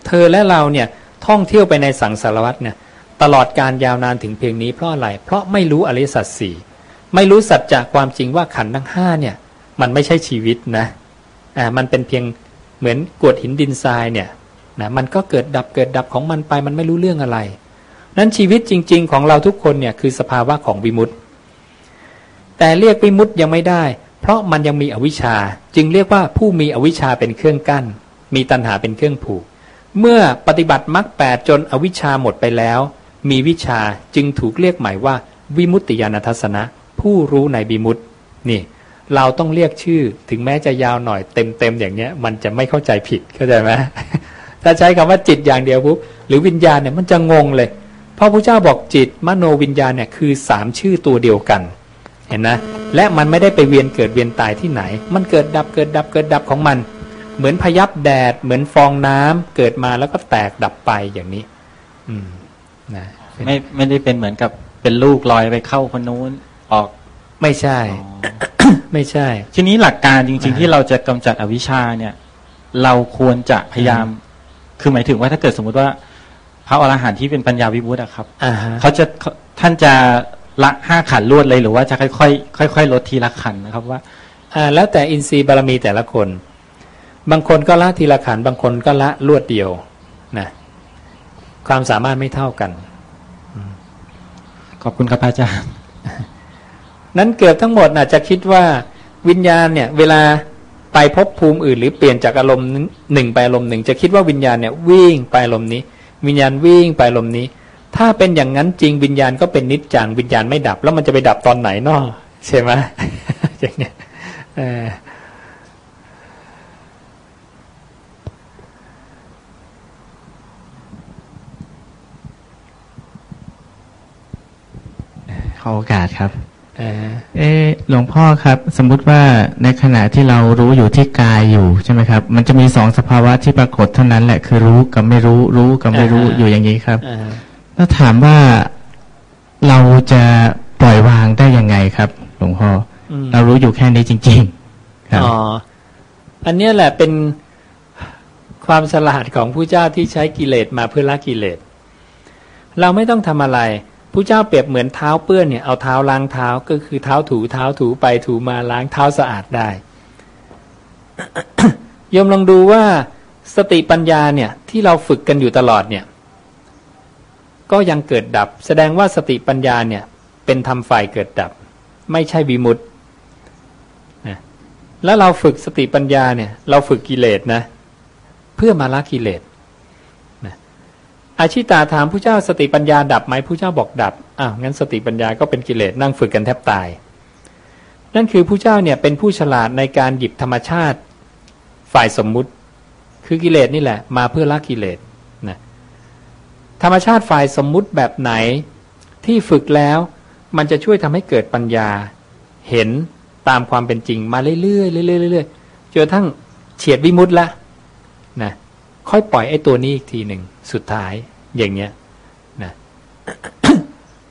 เธอและเราเนี่ยท่องเที่ยวไปในสังสารวัตรเนี่ยตลอดการยาวนานถึงเพียงนี้เพราะอะไร เพราะไม่รู้อริสัตสี่ไม่รู้สัจจะความจริงว่าขันทั้งห้าเนี่ย มันไม่ใช่ชีวิตนะ อ่ามันเป็นเพียงเหมือนกวดหินดินทรายเนี่ยนะมันก็เกิดดับเกิดดับของมันไปมันไม่รู้เรื่องอะไร นั้นชีวิตจริง ๆ ของเราทุกคนเนี่ยคือสภาวะของวิมุตติแต่เรียกวิมุตยังไม่ได้ เพราะมันยังมีอวิชชา จึงเรียกว่าผู้มีอวิชชาเป็นเครื่องกั้น มีตัณหาเป็นเครื่องผูก เมื่อปฏิบัติมรรคแปดจนอวิชชาหมดไปแล้ว มีวิชาจึงถูกเรียกหมายว่า วิมุตติญาณทัศนะ ผู้รู้ในบิมุตนี่ เราต้องเรียกชื่อถึงแม้จะยาวหน่อยเต็มๆอย่างเนี้ย มันจะไม่เข้าใจผิดเข้าใจไหมถ้าใช้คำว่าจิตอย่างเดียวปุ๊บหรือวิญญาณเนี่ยมันจะงงเลยเพราะพระเจ้าบอกจิตมโนวิญญาณเนี่ยคือสามชื่อตัวเดียวกัน เห็นนะและมันไม่ได้ไปเวียนเกิดเวียนตายที่ไหน มันเกิดดับเกิดดับเกิดดับของมัน เหมือนพยับแดด เหมือนฟองน้ำเกิดมาแล้วก็แตกดับไปอย่างนี้ อืมนะไม่ไม่ได้เป็นเหมือนกับเป็นลูกลอยไปเข้าคนนู้นออก ไม่ใช่ ไม่ใช่ ทีนี้หลักการจริง ๆ ที่เราจะกำจัดอวิชชาเนี่ย เราควรจะพยายาม คือหมายถึงว่าถ้าเกิดสมมุติว่า พระอรหันต์ที่เป็นปัญญาวิบุตรครับเขาจะท่านจะละห้าขันรวดเลยหรือว่าจะค่อยๆค่อยๆลดทีละขันนะครับว่าอ่าแล้วแต่อินทรีย์บารมีแต่ละคน บางคนก็ละทีละขันบางคนก็ละรวดเดียวนะความสามารถไม่เท่ากัน ขอบคุณครับอาจารย์ นั้นเกือบทั้งหมดอาจจะคิดว่าวิญญาณเนี่ย เวลาไปพบภูมิอื่น หรือเปลี่ยนจากอารมณ์หนึ่งไปอารมณ์หนึ่งจะคิดว่าวิญญาณเนี่ยวิ่งไปอารมณ์นี้ วิญญาณวิ่งไปอารมณ์นี้ ถ้าเป็นอย่างนั้นจริงวิญญาณก็เป็นนิจจังวิญญาณไม่ดับ แล้วมันจะไปดับตอนไหนนาะใช่ไหมอย่างเนี้ยขอโอกาสครับ เออหลวงพ่อครับ สมมุติว่าในขณะที่เรารู้อยู่ที่กายอยู่ใช่ไหมครับ มันจะมีสองสภาวะที่ปรากฏเท่านั้นแหละคือรู้กับไม่รู้ รู้กับไม่รู้อยู่อย่างนี้ครับถ้าถามว่าเราจะปล่อยวางได้ยังไงครับ หลวงพ่อเรารู้อยู่แค่นี้จริง ๆ ครับอ๋ออันนี้แหละเป็นความฉลาดของผู้เจ้าที่ใช้กิเลสมาเพื่อละกิเลส เราไม่ต้องทำอะไร ผู้เจ้าเปรียบเหมือนเท้าเปื้อนเนี่ยเอาเท้าล้างเท้าก็คือเท้าถูเท้าถูไปถูมาล้างเท้าสะอาดได้ยมลองดูว่าสติปัญญาเนี่ยที่เราฝึกกันอยู่ตลอดเนี่ย ก็ยังเกิดดับ แสดงว่าสติปัญญาเนี่ย เป็นธรรมฝ่ายเกิดดับ ไม่ใช่วิมุตต์นะแล้วเราฝึกสติปัญญาเนี่ย เราฝึกกิเลสนะ เพื่อมาละกิเลส อาชิตาถามผู้เจ้าสติปัญญาดับไหมผู้เจ้าบอกดับอ้าวงั้นสติปัญญาก็เป็นกิเลสนั่งฝึกกันแทบตาย นั่นคือผู้เจ้าเนี่ยเป็นผู้ฉลาดในการหยิบธรรมชาติฝ่ายสมมุติ คือกิเลสนี่แหละ มาเพื่อละกิเลสนะธรรมชาติฝ่ายสมมุติแบบไหนที่ฝึกแล้วมันจะช่วยทำให้เกิดปัญญาเห็นตามความเป็นจริงมาเรื่อยๆเรื่อยๆเรื่อยๆจนทั้งเฉียดวิมุตต์ละนะค่อยปล่อยไอ้ตัวนี้อีกทีหนึ่ง สุดท้ายอย่างเนี้ยนะ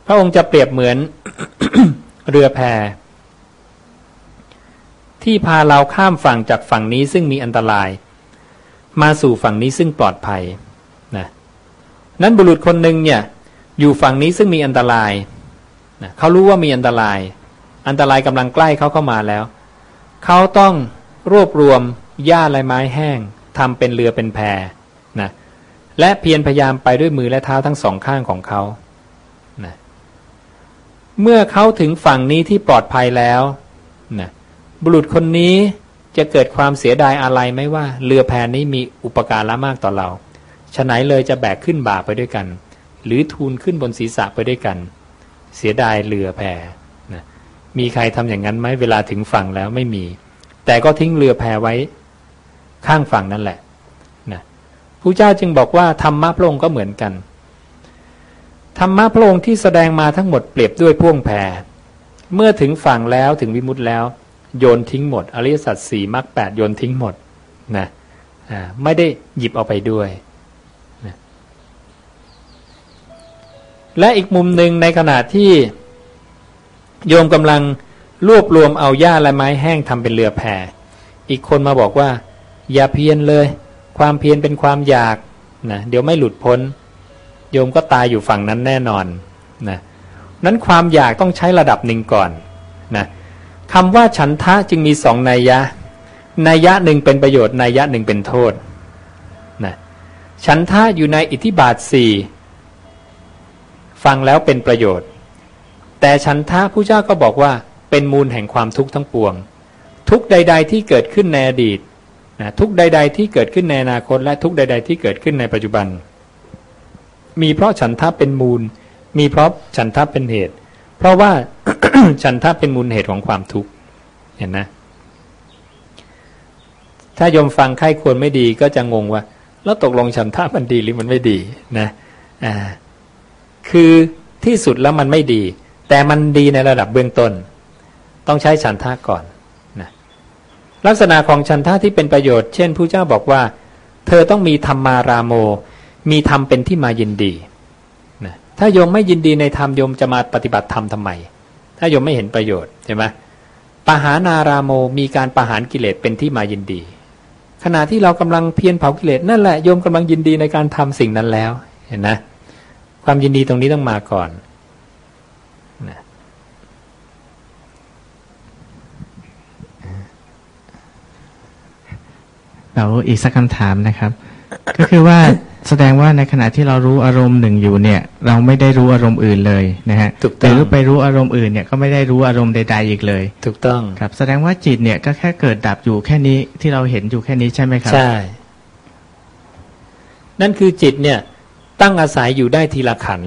พระองค์จะเปรียบเหมือนเรือแพที่พาเราข้ามฝั่งจากฝั่งนี้ซึ่งมีอันตราย มาสู่ฝั่งนี้ซึ่งปลอดภัยนะนั้นบุรุษคนหนึ่งเนี่ย อยู่ฝั่งนี้ซึ่งมีอันตรายนะเขารู้ว่ามีอันตราย อันตรายกำลังใกล้เขาเข้ามาแล้ว เขาต้องรวบรวมหญ้าลายไม้แห้งทำเป็นเรือเป็นแพ และเพียรพยายามไปด้วยมือและเท้าทั้งสองข้างของเขานะเมื่อเขาถึงฝั่งนี้ที่ปลอดภัยแล้วนะบุรุษคนนี้จะเกิดความเสียดายอะไรไหมว่า เรือแพนี้มีอุปการะมากต่อเราฉะไหนเลยจะแบกขึ้นบ่าไปด้วยกัน หรือทูลขึ้นบนศีรษะไปด้วยกัน เสียดายเรือแพนะมีใครทำอย่างนั้นไหมเวลาถึงฝั่งแล้วไม่มี แต่ก็ทิ้งเรือแพไว้ข้างฝั่งนั่นแหละ ผู้เจ้าจึงบอกว่าธรรมะพระองค์ก็เหมือนกันธรรมะพระองค์ที่แสดงมาทั้งหมดเปรียบด้วยพ่วงแพรเมื่อถึงฝั่งแล้วถึงวิมุตต์แล้ว โยนทิ้งหมด อริยสัจสี่มรรคแปดโยนทิ้งหมดนะไม่ได้หยิบเอาไปด้วยนะและอีกมุมหนึ่งในขณะที่โยมกำลังรวบรวมเอาหญ้าและไม้แห้งทำเป็นเรือแพอีกคนมาบอกว่า อย่าเพียรเลย ความเพียรเป็นความอยากนะเดี๋ยวไม่หลุดพ้น โยมก็ตายอยู่ฝั่งนั้นแน่นอนนะนั้นความอยากต้องใช้ระดับหนึ่งก่อนนะคำว่าฉันทะจึงมีสองนัยยะนัยยะหนึ่งเป็นประโยชน์นัยยะหนึ่งเป็นโทษนะฉันทะอยู่ในอิทธิบาทสี่ฟังแล้วเป็นประโยชน์ แต่ฉันทะผู้เจ้าก็บอกว่าเป็นมูลแห่งความทุกข์ทั้งปวง ทุกใด ๆ ที่เกิดขึ้นในอดีต นะทุกใด ๆ ที่เกิดขึ้นในอนาคต และทุกใด ๆ ที่เกิดขึ้นในปัจจุบัน มีเพราะฉันทะเป็นมูล มีเพราะฉันทะเป็นเหตุ เพราะว่าฉันทะเป็นมูลเหตุของความทุกข์เห็นนะถ้ายมฟังใครควรไม่ดีก็จะงงว่า แล้วตกลงฉันทะมันดีหรือมันไม่ดีนะอ่าคือที่สุดแล้วมันไม่ดี แต่มันดีในระดับเบื้องต้น ต้องใช้ฉันทะก่อน ลักษณะของฉันทะที่เป็นประโยชน์ เช่นผู้เจ้าบอกว่า เธอต้องมีธรรมาราโม มีธรรมเป็นที่มายินดีถ้าโยมไม่ยินดีในธรรมโยมจะมาปฏิบัติธรรมทำไม ถ้าโยมไม่เห็นประโยชน์ใช่ไหมปหานารามโมมีการปหารกิเลสเป็นที่มายินดี ขณะที่เรากำลังเพียรเผากิเลสนั่นแหละโยมกำลังยินดีในการทำสิ่งนั้นแล้วเห็นนะ ความยินดีตรงนี้ต้องมาก่อน เราอีกสักคำถามนะครับ ก็คือว่าแสดงว่าในขณะที่เรารู้อารมณ์หนึ่งอยู่เนี่ย เราไม่ได้รู้อารมณ์อื่นเลยนะฮะถูกต้องหรือไปรู้อารมณ์อื่นเนี่ยก็ไม่ได้รู้อารมณ์ใดๆอีกเลย ถูกต้องครับ แสดงว่าจิตเนี่ยก็แค่เกิดดับอยู่แค่นี้ที่เราเห็นอยู่แค่นี้ใช่ไหมครับใช่ นั่นคือจิตเนี่ย ตั้งอาศัยอยู่ได้ทีละขัน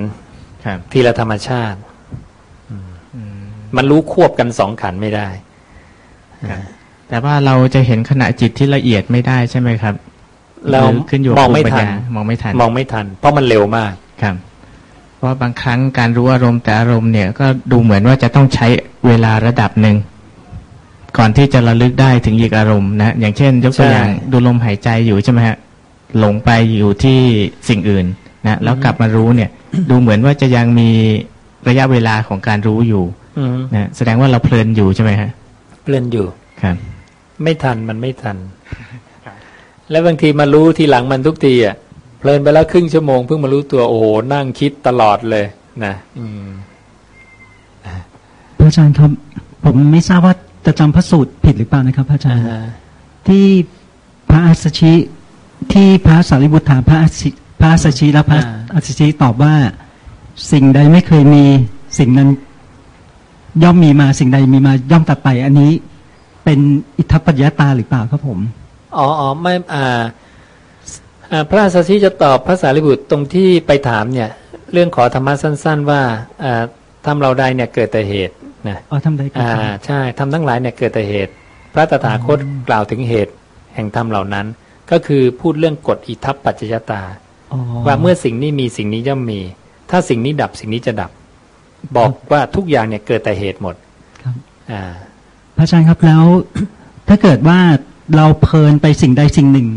ทีละธรรมชาติมันรู้ควบกันสองขันไม่ได้ แต่ว่าเราจะเห็นขณะจิตที่ละเอียดไม่ได้ใช่ไหมครับเราขึ้นอยู่มองไม่ทันมองไม่ทัน มองไม่ทัน เพราะมันเร็วมากครับ เพราะบางครั้งการรู้อารมณ์แต่อารมณ์เนี่ยก็ดูเหมือนว่าจะต้องใช้เวลาระดับหนึ่งก่อนที่จะระลึกได้ถึงอีกอารมณ์นะอย่างเช่น ยกตัวอย่างดูลมหายใจอยู่ใช่ไหมฮะหลงไปอยู่ที่สิ่งอื่นนะแล้วกลับมารู้เนี่ย ดูเหมือนว่าจะยังมีระยะเวลาของการรู้อยู่นะแสดงว่าเราเพลินอยู่ใช่ไหมฮะเพลินอยู่ครับ ไม่ทันมันไม่ทัน แล้วบางทีมารู้ทีหลังมันทุกทีอะเพลินไปแล้วครึ่งชั่วโมงเพิ่งมารู้ตัวโอ้โหนั่งคิดตลอดเลยนะอืมพระอาจารย์ครับ ผมไม่ทราบว่าจะจำพระสูตรผิดหรือเปล่านะครับพระอาจารย์ที่พระอาสชิที่พระสารีบุตรถามพระอาชิพระสัชชีและพระอ่าอาชิชีตอบว่า สิ่งใดไม่เคยมี สิ่งนั้น ย่อมมีมาสิ่งใดมีมาย่อมตัดไป อันนี้ เป็นอิทธปัจจยตาหรือเปล่าครับผม อ๋ออ๋อไม่อ่าอ่าพระสัชชีจะตอบพระสารีบุตรตรงที่ไปถามเนี่ย เรื่องขอธรรมะสั้น ๆ ว่าอ่าทำเราใดเนี่ยเกิดแต่เหตุนะอ๋อทำได้ครับอ่าใช่ทำทั้งหลายเนี่ยเกิดแต่เหตุ พระตถาคตกล่าวถึงเหตุ แห่งธรรมเหล่านั้น ก็คือพูดเรื่องกฎอิทัปปัจจยตาอ๋อว่าเมื่อสิ่งนี้มีสิ่งนี้ย่อมมี ถ้าสิ่งนี้ดับสิ่งนี้จะดับ บอกว่าทุกอย่างเนี่ยเกิดแต่เหตุหมดครับอ่า พระอาจารย์ครับแล้ว ถ้าเกิดว่าเราเพลินไปสิ่งใดสิ่งหนึ่ง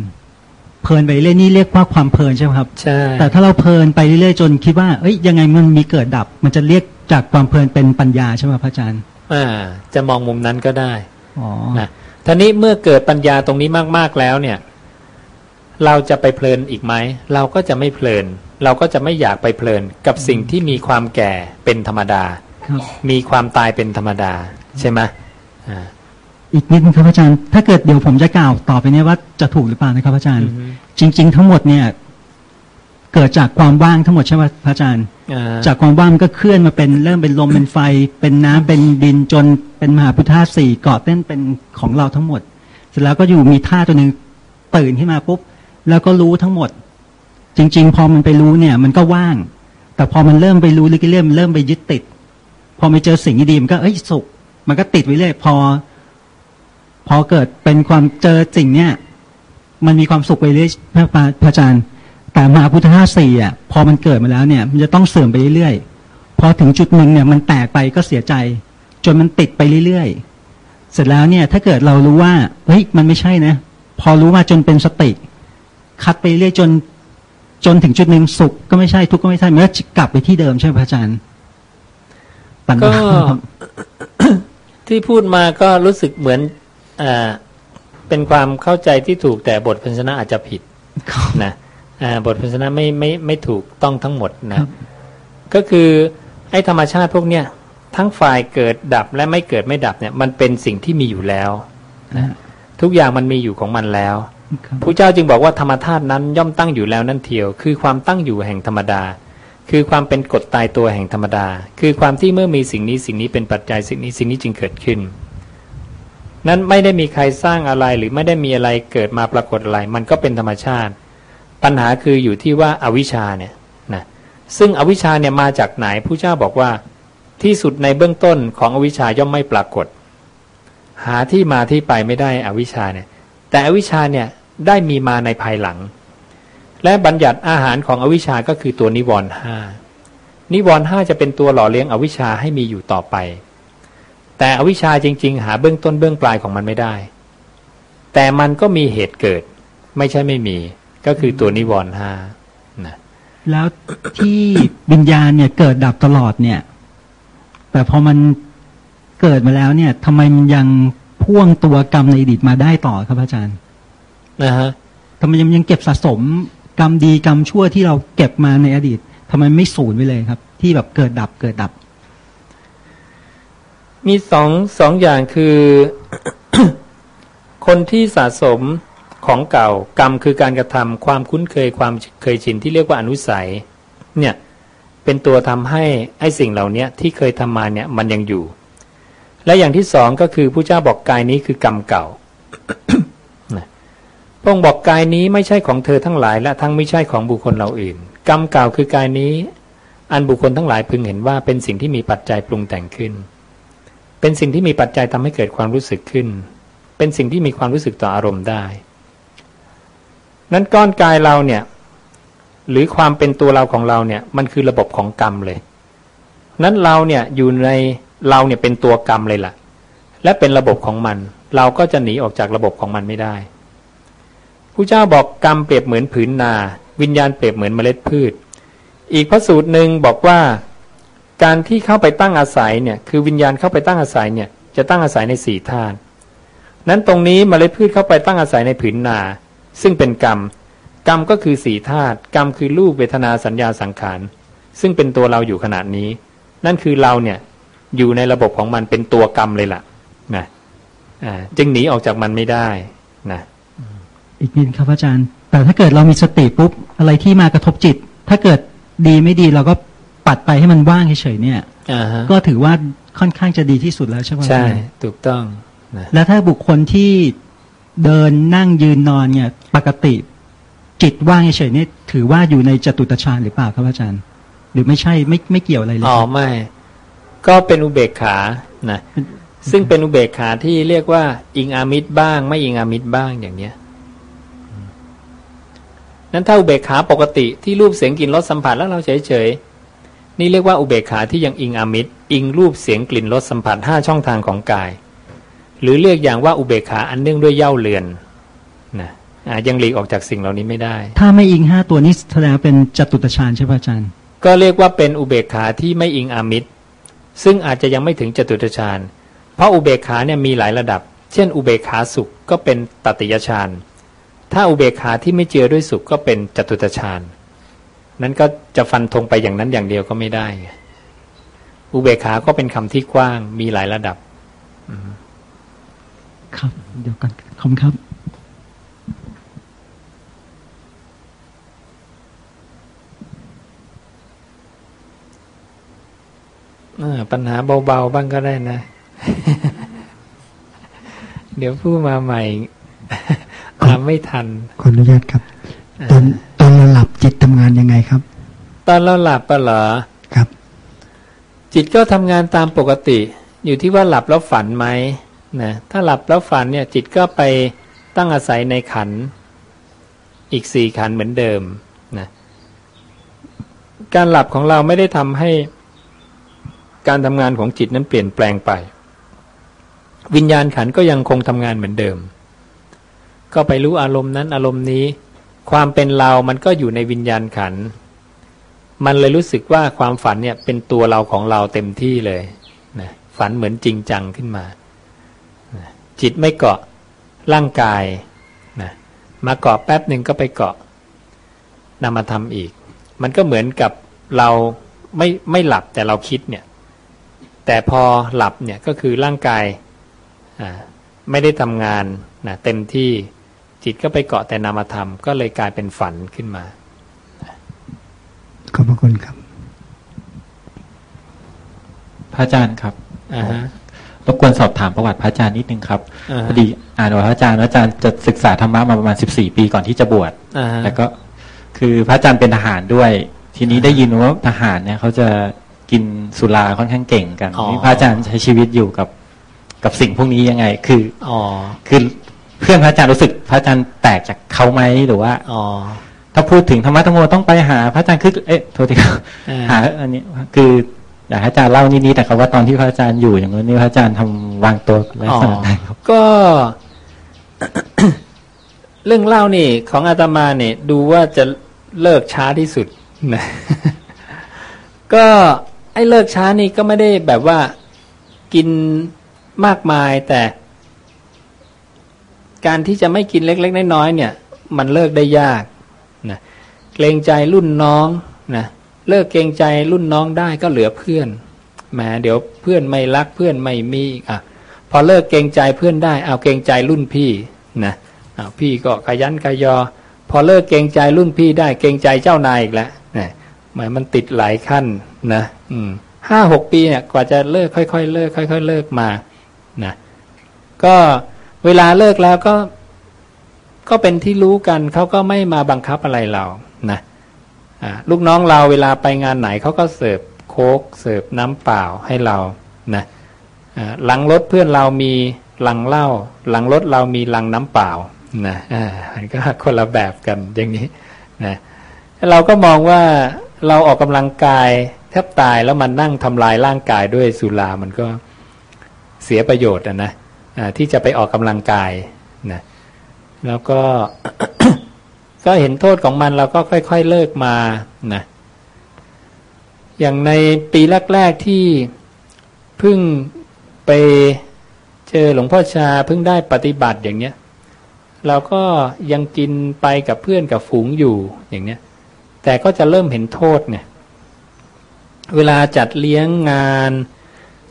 เพลินไปเรื่อยนี่เรียกว่าความเพลินใช่ไหมครับใช่แต่ถ้าเราเพลินไปเรื่อยๆจนคิดว่าเอ้ยยังไงมันมีเกิดดับ มันจะเรียกจากความเพลินเป็นปัญญาใช่ไหมพระอาจารย์อ่าจะมองมุมนั้นก็ได้อ๋อนะทีนี้เมื่อเกิดปัญญาตรงนี้มากๆแล้วเนี่ย เราจะไปเพลินอีกไหมเราก็จะไม่เพลิน เราก็จะไม่อยากไปเพลินกับสิ่งที่มีความแก่เป็นธรรมดาครับมีความตายเป็นธรรมดาใช่ไหม อ่าอีกนิดนึงครับอาจารย์ ถ้าเกิดเดี๋ยวผมจะกล่าวต่อไปเนี่ยว่าจะถูกหรือเปล่านะครับอาจารย์อือฮึจริง ๆ ทั้งหมดเนี่ย เกิดจากความว่างทั้งหมดใช่ไหมพระอาจารย์อ่าจากความว่างมันก็เคลื่อนมาเป็นเริ่มเป็นลมเป็นไฟ เป็นน้ำเป็นดินจนเป็นมหาพุทธาตุสี่เกาะเต้นเป็นของเราทั้งหมด เสร็จแล้วก็อยู่มีท่าตัวหนึ่งตื่นขึ้นมาปุ๊บแล้วก็รู้ทั้งหมด จริง ๆ พอมันไปรู้เนี่ย มันก็ว่าง แต่พอมันเริ่มไปรู้เรื่อยๆเริ่มเริ่มไปยึดติด พอไปเจอสิ่งที่ดีมันก็เอ้ยสุข มันก็ติดไว้เรื่อยพอ พอเกิดเป็นความเจอสิ่งเนี้ยมันมีความสุขไปเรื่อยพระพระอาจารย์ แต่มาพุทธธาสี่อะ พอมันเกิดมาแล้วเนี่ย มันจะต้องเสื่อมไปเรื่อยๆพอถึงจุดหนึ่งเนี่ย มันแตกไปก็เสียใจ จนมันติดไปเรื่อยๆเสร็จแล้วเนี่ย ถ้าเกิดเรารู้ว่าเฮ้ยมันไม่ใช่นะ พอรู้มาจนเป็นสติ คัดไปเรื่อยจนจนถึงจุดหนึ่งสุขก็ไม่ใช่ทุกข์ก็ไม่ใช่มันก็กลับไปที่เดิมใช่ไหมพระอาจารย์ปัญก็หา ที่พูดมาก็รู้สึกเหมือนอ่าเป็นความเข้าใจที่ถูกแต่บทพันชนะอาจจะผิดนะอ่าบทพันชนะไม่ไม่ไม่ถูกต้องทั้งหมดนะครับก็คือไอ้ธรรมชาติพวกเนี้ยทั้งฝ่ายเกิดดับและไม่เกิดไม่ดับเนี่ยมันเป็นสิ่งที่มีอยู่แล้วนะฮะทุกอย่างมันมีอยู่ของมันแล้วครับพระเจ้าจึงบอกว่าธรรมธาตุนั้นย่อมตั้งอยู่แล้วนั่นเทียว คือความตั้งอยู่แห่งธรรมดา คือความเป็นกฎตายตัวแห่งธรรมดา คือความที่เมื่อมีสิ่งนี้สิ่งนี้เป็นปัจจัยสิ่งนี้สิ่งนี้จึงเกิดขึ้น นั้นไม่ได้มีใครสร้างอะไรหรือไม่ได้มีอะไรเกิดมาปรากฏอะไร มันก็เป็นธรรมชาติ ปัญหาคืออยู่ที่ว่าอาวิชชาเนี่ยนะซึ่งอวิชชาเนี่ยมาจากไหนผู้เจ้าบอกว่า ที่สุดในเบื้องต้นของอวิชชาย่อมไม่ปรากฏ หาที่มาที่ไปไม่ได้อวิชชาเนี่ยแต่อวิชชาเนี่ยได้มีมาในภายหลัง และบัญญัติอาหารของอวิชชาก็คือตัวนิวรณ์ห้านิวรณ์ห้าจะเป็นตัวหล่อเลี้ยงอวิชชาให้มีอยู่ต่อไป แต่อวิชชาจริง ๆ หาเบื้องต้นเบื้องปลายของมันไม่ได้ แต่มันก็มีเหตุเกิด ไม่ใช่ไม่มีก็คือตัวนิวรณ์ห้านะแล้วที่วิญญาณเนี่ยเกิดดับตลอดเนี่ย แต่พอมันเกิดมาแล้วเนี่ยทำไมมันยังพ่วงตัวกรรมในอดีตมาได้ต่อครับอาจารย์นะฮะทำไมยังยังเก็บสะสม กรรมดีกรรมชั่วที่เราเก็บมาในอดีตทำไมไม่สูญไปเลยครับ ที่แบบเกิดดับเกิดดับ มีสองสองอย่างคือ คนที่สะสมของเก่า กรรมคือการกระทำความคุ้นเคยความเคยชินที่เรียกว่าอนุสัย เนี่ยเป็นตัวทำให้ไอ้สิ่งเหล่านี้ที่เคยทำมาเนี่ยมันยังอยู่ และอย่างที่สองก็คือผู้เจ้าบอกกายนี้คือกรรมเก่า พระองค์บอกกายนี้ไม่ใช่ของเธอทั้งหลาย และทั้งไม่ใช่ของบุคคลเราอื่น กรรมเก่าคือกายนี้ อันบุคคลทั้งหลายพึงเห็นว่าเป็นสิ่งที่มีปัจจัยปรุงแต่งขึ้น เป็นสิ่งที่มีปัจจัยทำให้เกิดความรู้สึกขึ้น เป็นสิ่งที่มีความรู้สึกต่ออารมณ์ได้ นั้นก้อนกายเราเนี่ย หรือความเป็นตัวเราของเราเนี่ย มันคือระบบของกรรมเลย นั้นเราเนี่ยอยู่ในเราเนี่ยเป็นตัวกรรมเลยล่ะ และเป็นระบบของมัน เราก็จะหนีออกจากระบบของมันไม่ได้ ผู้เจ้าบอกกรรมเปรียบเหมือนผืนนา วิญญาณเปรียบเหมือนเมล็ดพืช อีกพระสูตรหนึ่งบอกว่า การที่เข้าไปตั้งอาศัยเนี่ยคือวิญญาณเข้าไปตั้งอาศัยเนี่ยจะตั้งอาศัยในสี่ธาตุนั้นตรงนี้เมล็ดพืชเข้าไปตั้งอาศัยในผืนนา ซึ่งเป็นกรรม กรรมก็คือสี่ธาตุกรรมคือรูปเวทนาสัญญาสังขารซึ่งเป็นตัวเราอยู่ขนาดนี้ นั่นคือเราเนี่ยอยู่ในระบบของมันเป็นตัวกรรมเลยล่ะนะจึงหนีออกจากมันไม่ได้นะ อีกนิดครับอาจารย์ แต่ถ้าเกิดเรามีสติปุ๊บอะไรที่มากระทบจิต ถ้าเกิดดีไม่ดีเราก็ปัดไปให้มันว่างเฉยๆเนี่ยอ่าฮะก็ถือว่าค่อนข้างจะดีที่สุดแล้วใช่ไหมใช่ถูกต้องนะแล้วถ้าบุคคลที่เดินนั่งยืนนอนเนี่ย ปกติจิตว่างเฉยๆเนี่ยถือว่าอยู่ในจตุตฌานหรือเปล่าครับอาจารย์ หรือไม่ใช่ไม่ไม่เกี่ยวอะไรเลยอ๋อครับไม่ ก็เป็นอุเบกขานะซึ่งเป็นอุเบกขาที่เรียกว่า อิงอามิตรบ้าง ไม่อิงอามิตรบ้างอย่างเนี้ย นั้นถ้าอุเบกขาปกติที่รูปเสียงกลิ่นรสสัมผัสแล้วเราเฉยๆนี่เรียกว่าอุเบกขาที่ยังอิงอามิตร อิงรูปเสียงกลิ่นรสสัมผัสห้าช่องทางของกาย หรือเรียกอย่างว่าอุเบกขาอันเนื่องด้วยเย่าเรือนนะอ่ายังหลีกออกจากสิ่งเหล่านี้ไม่ได้ ถ้าไม่อิงห้าตัวนี้แสดงว่าเป็นจตุตฌานใช่ไหมอาจารย์ ก็เรียกว่าเป็นอุเบกขาที่ไม่อิงอามิตร ซึ่งอาจจะยังไม่ถึงจตุตฌานเพราะอุเบกขาเนี่ยมีหลายระดับ เช่น อุเบกขาสุขก็เป็นตติยฌาน ถ้าอุเบกขาที่ไม่เจือด้วยสุขก็เป็นจตุตฌานนั้นก็จะฟันธงไปอย่างนั้นอย่างเดียวก็ไม่ได้ อุเบกขาก็เป็นคำที่กว้างมีหลายระดับครับ เดี๋ยวกันขอบคุณครับอ่าปัญหาเบาๆบ้างก็ได้นะ เดี๋ยวผู้มาใหม่ ตามไม่ทันขออนุญาตครับ ตอนตอนเราหลับจิตทำงานยังไงครับ ตอนเราหลับปะเหรอครับ จิตก็ทำงานตามปกติ อยู่ที่ว่าหลับแล้วฝันไหมนะถ้าหลับแล้วฝันเนี่ย จิตก็ไปตั้งอาศัยในขันธ์อีกสี่ขันธ์เหมือนเดิมนะการหลับของเราไม่ได้ทำให้การทำงานของจิตนั้นเปลี่ยนแปลงไป วิญญาณขันธ์ก็ยังคงทำงานเหมือนเดิม ก็ไปรู้อารมณ์นั้นอารมณ์นี้ ความเป็นเรามันก็อยู่ในวิญญาณขัน มันเลยรู้สึกว่าความฝันเนี่ยเป็นตัวเราของเราเต็มที่เลยนะฝันเหมือนจริงจังขึ้นมา จิตไม่เกาะร่างกายนะมาเกาะแป๊บหนึ่งก็ไปเกาะนำมาทำอีก มันก็เหมือนกับเราไม่ไม่หลับแต่เราคิดเนี่ย แต่พอหลับเนี่ยก็คือร่างกายไม่ได้ทำงานนะเต็มที่ จิตก็ไปเกาะแต่นามธรรมก็เลยกลายเป็นฝันขึ้นมา ขอบพระคุณครับ พระอาจารย์ครับอ่าฮะรบกวนสอบถามประวัติพระอาจารย์นิดนึงครับอ่าฮะพอดีอ่านว่าพระอาจารย์ว่าอาจารย์จะศึกษาธรรมะมาประมาณสิบสี่ปีก่อนที่จะบวชอ่าฮะแล้วก็คือพระอาจารย์เป็นทหารด้วย ทีนี้ได้ยินว่าทหารเนี่ยเขาจะกินสุราค่อนข้างเก่งกันอ๋อนี่พระอาจารย์ใช้ชีวิตอยู่กับกับสิ่งพวกนี้ยังไง คืออ๋อคือ เพื่อนพระอาจารย์รู้สึกพระอาจารย์แตกจากเขาไหมหรือว่าอ๋อถ้าพูดถึงธรรมะธรรมโมต้องไปหาพระอาจารย์คือเอ๊ะโทษทีครับอ่าหาอันนี้คืออยากให้อาจารย์เล่านิดนี้แต่ครับว่าตอนที่พระอาจารย์อยู่อย่างนี้นพระอาจารย์ทำวางตัวและอ๋อสถานไหนครับก็เรื่องเล่านี่ ของอาตมาเนี่ยดูว่าจะเลิกช้าที่สุดนะก็ไอ้เลิกช้านี่ก็ไม่ได้แบบว่ากินมากมายแต่ การที่จะไม่กินเล็ก ๆ น้อยๆเนี่ย มันเลิกได้ยากนะเกรงใจรุ่นน้องนะเลิกเกรงใจรุ่นน้องได้ก็เหลือเพื่อนแหมเดี๋ยวเพื่อนไม่รักเพื่อนไม่มีอะพอเลิกเกรงใจเพื่อนได้ เอาเกรงใจรุ่นพี่นะเอาพี่ก็ขยันขยอ พอเลิกเกรงใจรุ่นพี่ได้ เกรงใจเจ้านายอีกแล้วนะหมายมันติดหลายขั้นนะอืมห้าหกปีเนี่ยกว่าจะเลิกค่อยๆเลิกค่อย ๆ เลิกมานะก็ เวลาเลิกแล้วก็ก็เป็นที่รู้กันเขาก็ไม่มาบังคับอะไรเรานะลูกน้องเราเวลาไปงานไหนเขาก็เสิร์ฟโค้กเสิร์ฟน้ำเปล่าให้เรานะหลังรถเพื่อนเรามีลังเหล้าหลังรถเรามีลังน้ำเปล่านะมันก็คนละแบบกันอย่างนี้นะเราก็มองว่าเราออกกำลังกายแทบตายแล้วมันนั่งทำลายร่างกายด้วยสุรามันก็เสียประโยชน์อะนะ ที่จะไปออกกำลังกายนะแล้วก็ก็เห็นโทษของมันเราก็ค่อยๆเลิกมานะอย่างในปีแรกๆที่เพิ่งไปเจอหลวงพ่อชาเพิ่งได้ปฏิบัติอย่างเนี้ย เราก็ยังกินไปกับเพื่อนกับฝูงอยู่อย่างเนี้ย แต่ก็จะเริ่มเห็นโทษเนี่ยเวลาจัดเลี้ยงงาน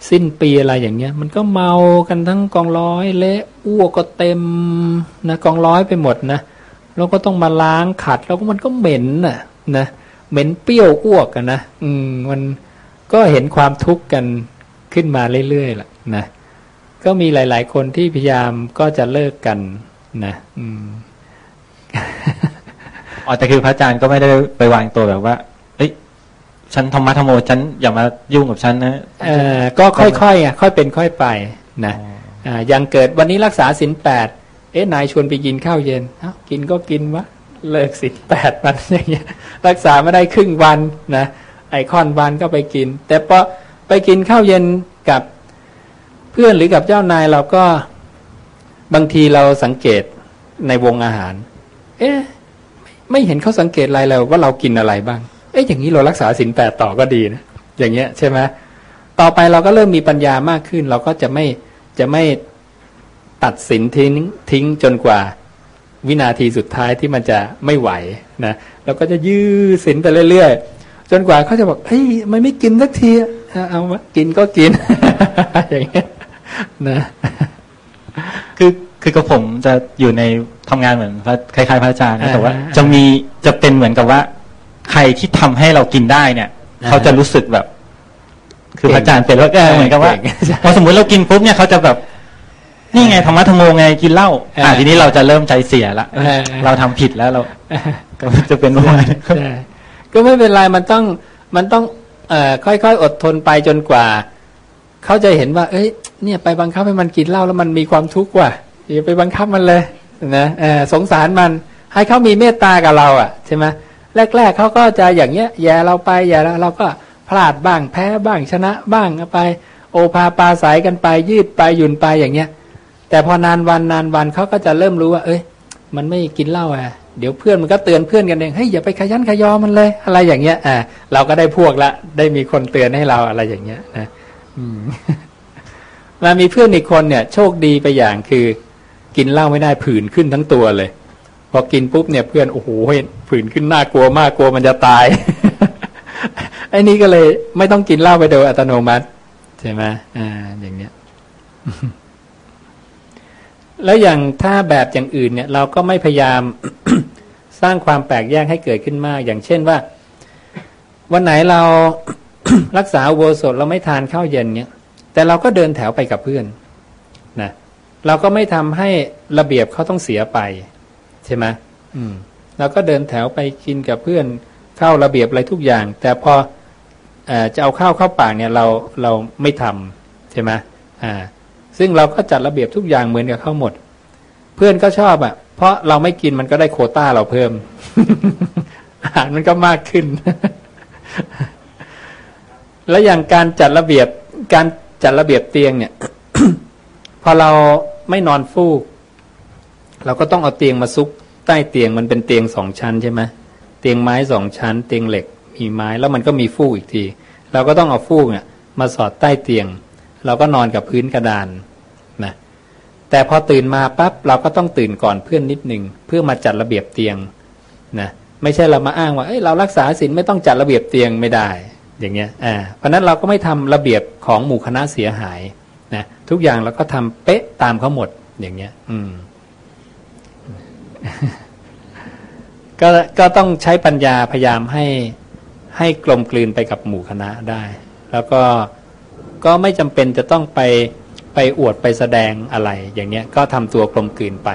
สิ้นปีอะไรอย่างเงี้ย มันก็เมากันทั้งกองร้อยเละอ้วกก็เต็มนะกองร้อยไปหมดนะแล้วก็ต้องมาล้างขัด แล้วก็มันก็เหม็นน่ะนะเหม็นเปรี้ยวอ้วกกันนะอืมมันก็เห็นความทุกข์กันขึ้นมาเรื่อยๆล่ะนะก็มีหลาย ๆ คนที่พยายามก็จะเลิกกันนะอืมอ๋อแต่คือพระอาจารย์ก็ไม่ได้ไปวางตัวแบบว่า ฉันธรรมะธรรมโมฉันอย่ามายุ่งกับฉันนะเออก็ค่อยๆอะค่อยเป็นค่อยไปนะอ่ายังเกิดวันนี้รักษาศีลแปดเอ๊ะนายชวนไปกินข้าวเย็นเอ้ากินก็กินวะเลิกศีลแปดวันอย่างเงี้ยรักษาไม่ได้ครึ่งวันนะไอคอนวันก็ไปกิน แต่พอไปกินข้าวเย็นกับเพื่อนหรือกับเจ้านายเราก็บางทีเราสังเกตในวงอาหาร เอ๊ะไม่เห็นเขาสังเกตอะไรเลยว่าเรากินอะไรบ้าง เอ๊ะอย่างนี้เรารักษาสินแปดต่อก็ดีนะอย่างเงี้ยใช่ไหมต่อไปเราก็เริ่มมีปัญญามากขึ้น เราก็จะไม่จะไม่ตัดสินทิ้งทิ้งจนกว่าวินาทีสุดท้ายที่มันจะไม่ไหวนะเราก็จะยื้อสินไปเรื่อยๆจนกว่าเขาจะบอกเฮ้ยมันไม่กินสักทีเอาวะกินก็กิน อย่างเงี้ยนะคือคือกับผมจะอยู่ในทำงานเหมือนคล้ายๆพระอาจารย์นะแต่ว่า จะมีจะเป็นเหมือนกับว่า ใครที่ทำให้เรากินได้เนี่ย เขาจะรู้สึกแบบ คือพระอาจารย์เป็นแล้วก็เหมือนกับว่าพอสมมติเรากินปุ๊บเนี่ยเขาจะแบบนี่ไงธรรมะธรรมโมไงกินเหล้าอ่าทีนี้เราจะเริ่มใจเสียละเราทำผิดแล้วเราก็จะเป็นว่าก็ไม่เป็นไรมันต้องมันต้องเอ่อค่อยๆ อดทนไปจนกว่า เขาจะเห็นว่า เอ้ย เนี่ยไปบังคับให้มันกินเหล้าแล้วมันมีความทุกข์ว่ะอย่าไปบังคับมันเลยนะเออสงสารมันให้เขามีเมตตากับเรา อะใช่ไหม แรก ๆเขาก็จะอย่างเงี้ยแย่เราไปแย่เราเราก็พลาดบ้างแพ้บ้างชนะบ้างไป โอภาปาสายกันไปยืดไปหยุ่นไปอย่างเงี้ย แต่พอนานวันนานวันเขาก็จะเริ่มรู้ว่า เอ้ย มันไม่กินเหล้าอะเดี๋ยวเพื่อนมันก็เตือนเพื่อนกันเองเฮ้ยอย่าไปขยันขยอมันเลย อะไรอย่างเงี้ยอ่าเราก็ได้พวกละได้มีคนเตือนให้เราอะไรอย่างเงี้ยนะมามีเพื่อนอีกคนเนี่ย โชคดีไปอย่างคือ กินเหล้าไม่ได้ผื่นขึ้นทั้งตัวเลย พอกินปุ๊บเนี่ยเพื่อนโอ้โหผื่นขึ้นน่ากลัวมากกลัวมันจะตายไอ้นี่ก็เลยไม่ต้องกินเหล้าไปโดยอัตโนมัติใช่ไหมอ่า อย่างเนี้ย แล้วอย่างถ้าแบบอย่างอื่นเนี่ย เราก็ไม่พยายามสร้างความแปลกแยกให้เกิดขึ้นมาก อย่างเช่นว่า วันไหนเรารักษาโวสดเราไม่ทานข้าวเย็นเนี่ย แต่เราก็เดินแถวไปกับเพื่อนนะเราก็ไม่ทำให้ระเบียบเขาต้องเสียไป ใช่ไหมอืมเราก็เดินแถวไปกินกับเพื่อนเข้าระเบียบอะไรทุกอย่าง แต่พออจะเอาข้าวเข้าปากเนี่ยเราเราไม่ทำใช่ไหมอ่า ซึ่งเราก็จัดระเบียบทุกอย่างเหมือนกับเขาหมด เพื่อนก็ชอบอะ เพราะเราไม่กินมันก็ได้โคต้าเราเพิ่มอาหารมันก็มากขึ้น แล้วอย่างการจัดระเบียบการจัดระเบียบเตียงเนี่ย พอเราไม่นอนฟูก เราก็ต้องเอาเตียงมาซุก ใต้เตียงมันเป็นเตียงสองชั้นใช่ไหมเตียงไม้สองชั้น เตียงเหล็ก มีไม้แล้วมันก็มีฟูกอีกที เราก็ต้องเอาฟูกเนี่ยมาสอดใต้เตียง เราก็นอนกับพื้นกระดานนะแต่พอตื่นมาปั๊บเราก็ต้องตื่นก่อนเพื่อนนิดนึงเพื่อมาจัดระเบียบเตียงนะไม่ใช่เรามาอ้างว่าเอ้ยเรารักษาศีลไม่ต้องจัดระเบียบเตียงไม่ได้ อย่างเงี้ยอ่าเพราะนั้นเราก็ไม่ทำระเบียบของหมู่คณะเสียหายนะทุกอย่างเราก็ทำเป๊ะตามเขาหมดอย่างเงี้ย อืม ก็ก็ต้องใช้ปัญญาพยายามให้ให้กลมกลืนไปกับหมู่คณะได้ แล้วก็ก็ไม่จำเป็นจะต้องไปไปอวดไปแสดงอะไร อย่างเงี้ยก็ทำตัวกลมกลืนไป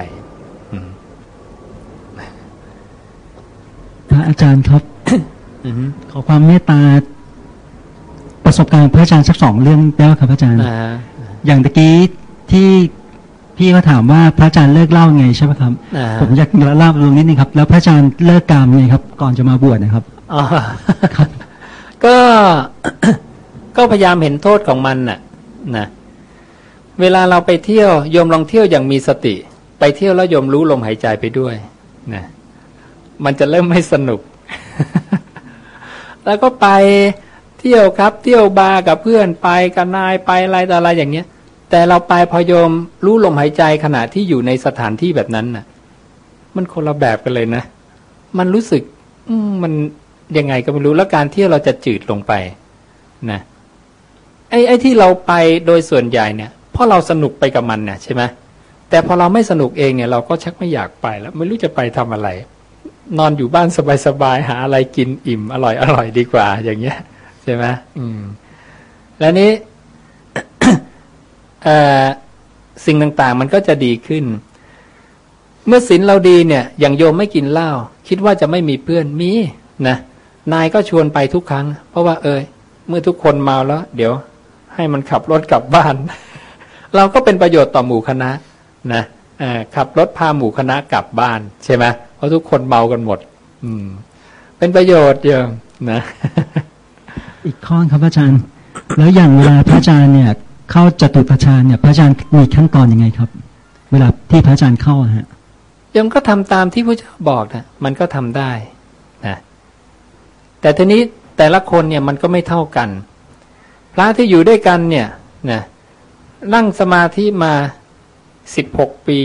พระอาจารย์ครับขอความเมตตาประสบการณ์พระอาจารย์สักสองเรื่องได้ไหมครับพระอาจารย์ อย่างตะกี้ที่ พี่เขาถามว่าพระอาจารย์เลิกเล่าไงใช่ไหมครับ ผมอยากเล่าตรงนิดนึงครับ แล้วพระอาจารย์เลิกกามไงครับ ก่อนจะมาบวชนะครับอ๋อครับก็ก็พยายามเห็นโทษของมันน่ะนะเวลาเราไปเที่ยวโยมลองเที่ยวอย่างมีสติ ไปเที่ยวแล้วโยมรู้ลมหายใจไปด้วยนะมันจะเริ่มไม่สนุก แล้วก็ไปที่ยวครับ เที่ยวบาร์กับเพื่อนไปกับนายไปอะไรต่ออะไรอย่างเงี้ย แต่เราไปพอยมรู้ลมหายใจขณะที่อยู่ในสถานที่แบบนั้นน่ะ มันคนละแบบกันเลยนะ มันรู้สึก อืมันยังไงก็ไม่รู้แล้วการที่เราจะจืดลงไป นะไอ้ไอ้ที่เราไปโดยส่วนใหญ่เนี่ยเพราะเราสนุกไปกับมันเนี่ยใช่ไหมแต่พอเราไม่สนุกเองเนี่ย เราก็ชักไม่อยากไปแล้ว ไม่รู้จะไปทำอะไร นอนอยู่บ้านสบายๆหาอะไรกินอิ่ม อร่อยอร่อยดีกว่า อย่างเงี้ย ใช่ไหมอืม แล้วนี้ สิ่งต่างๆ มันก็จะดีขึ้น เมื่อศีลเราดีเนี่ย อย่างโยมไม่กินเหล้าคิดว่าจะไม่มีเพื่อนมีนะนายก็ชวนไปทุกครั้ง เพราะว่าเอยเมื่อทุกคนเมาแล้ว เดี๋ยว ให้มันขับรถกลับบ้าน เราก็เป็นประโยชน์ต่อหมู่คณะนะขับรถพาหมู่คณะกลับบ้าน ใช่ไหมเพราะทุกคนเมากันหมด อืม เป็นประโยชน์เยอะนะ อีกข้อครับอาจารย์ แล้วอย่างเวลาพระอาจารย์เนี่ย เข้าจตุตฌานเนี่ย พระอาจารย์มีขั้นตอนยังไงครับ เวลาที่พระอาจารย์เข้าฮะยมก็ทำตามที่พระเจ้าบอกนะมันก็ทำได้นะแต่ทีนี้แต่ละคนเนี่ยมันก็ไม่เท่ากัน พระที่อยู่ด้วยกันเนี่ยนะนั่งสมาธิมาสิบหกปี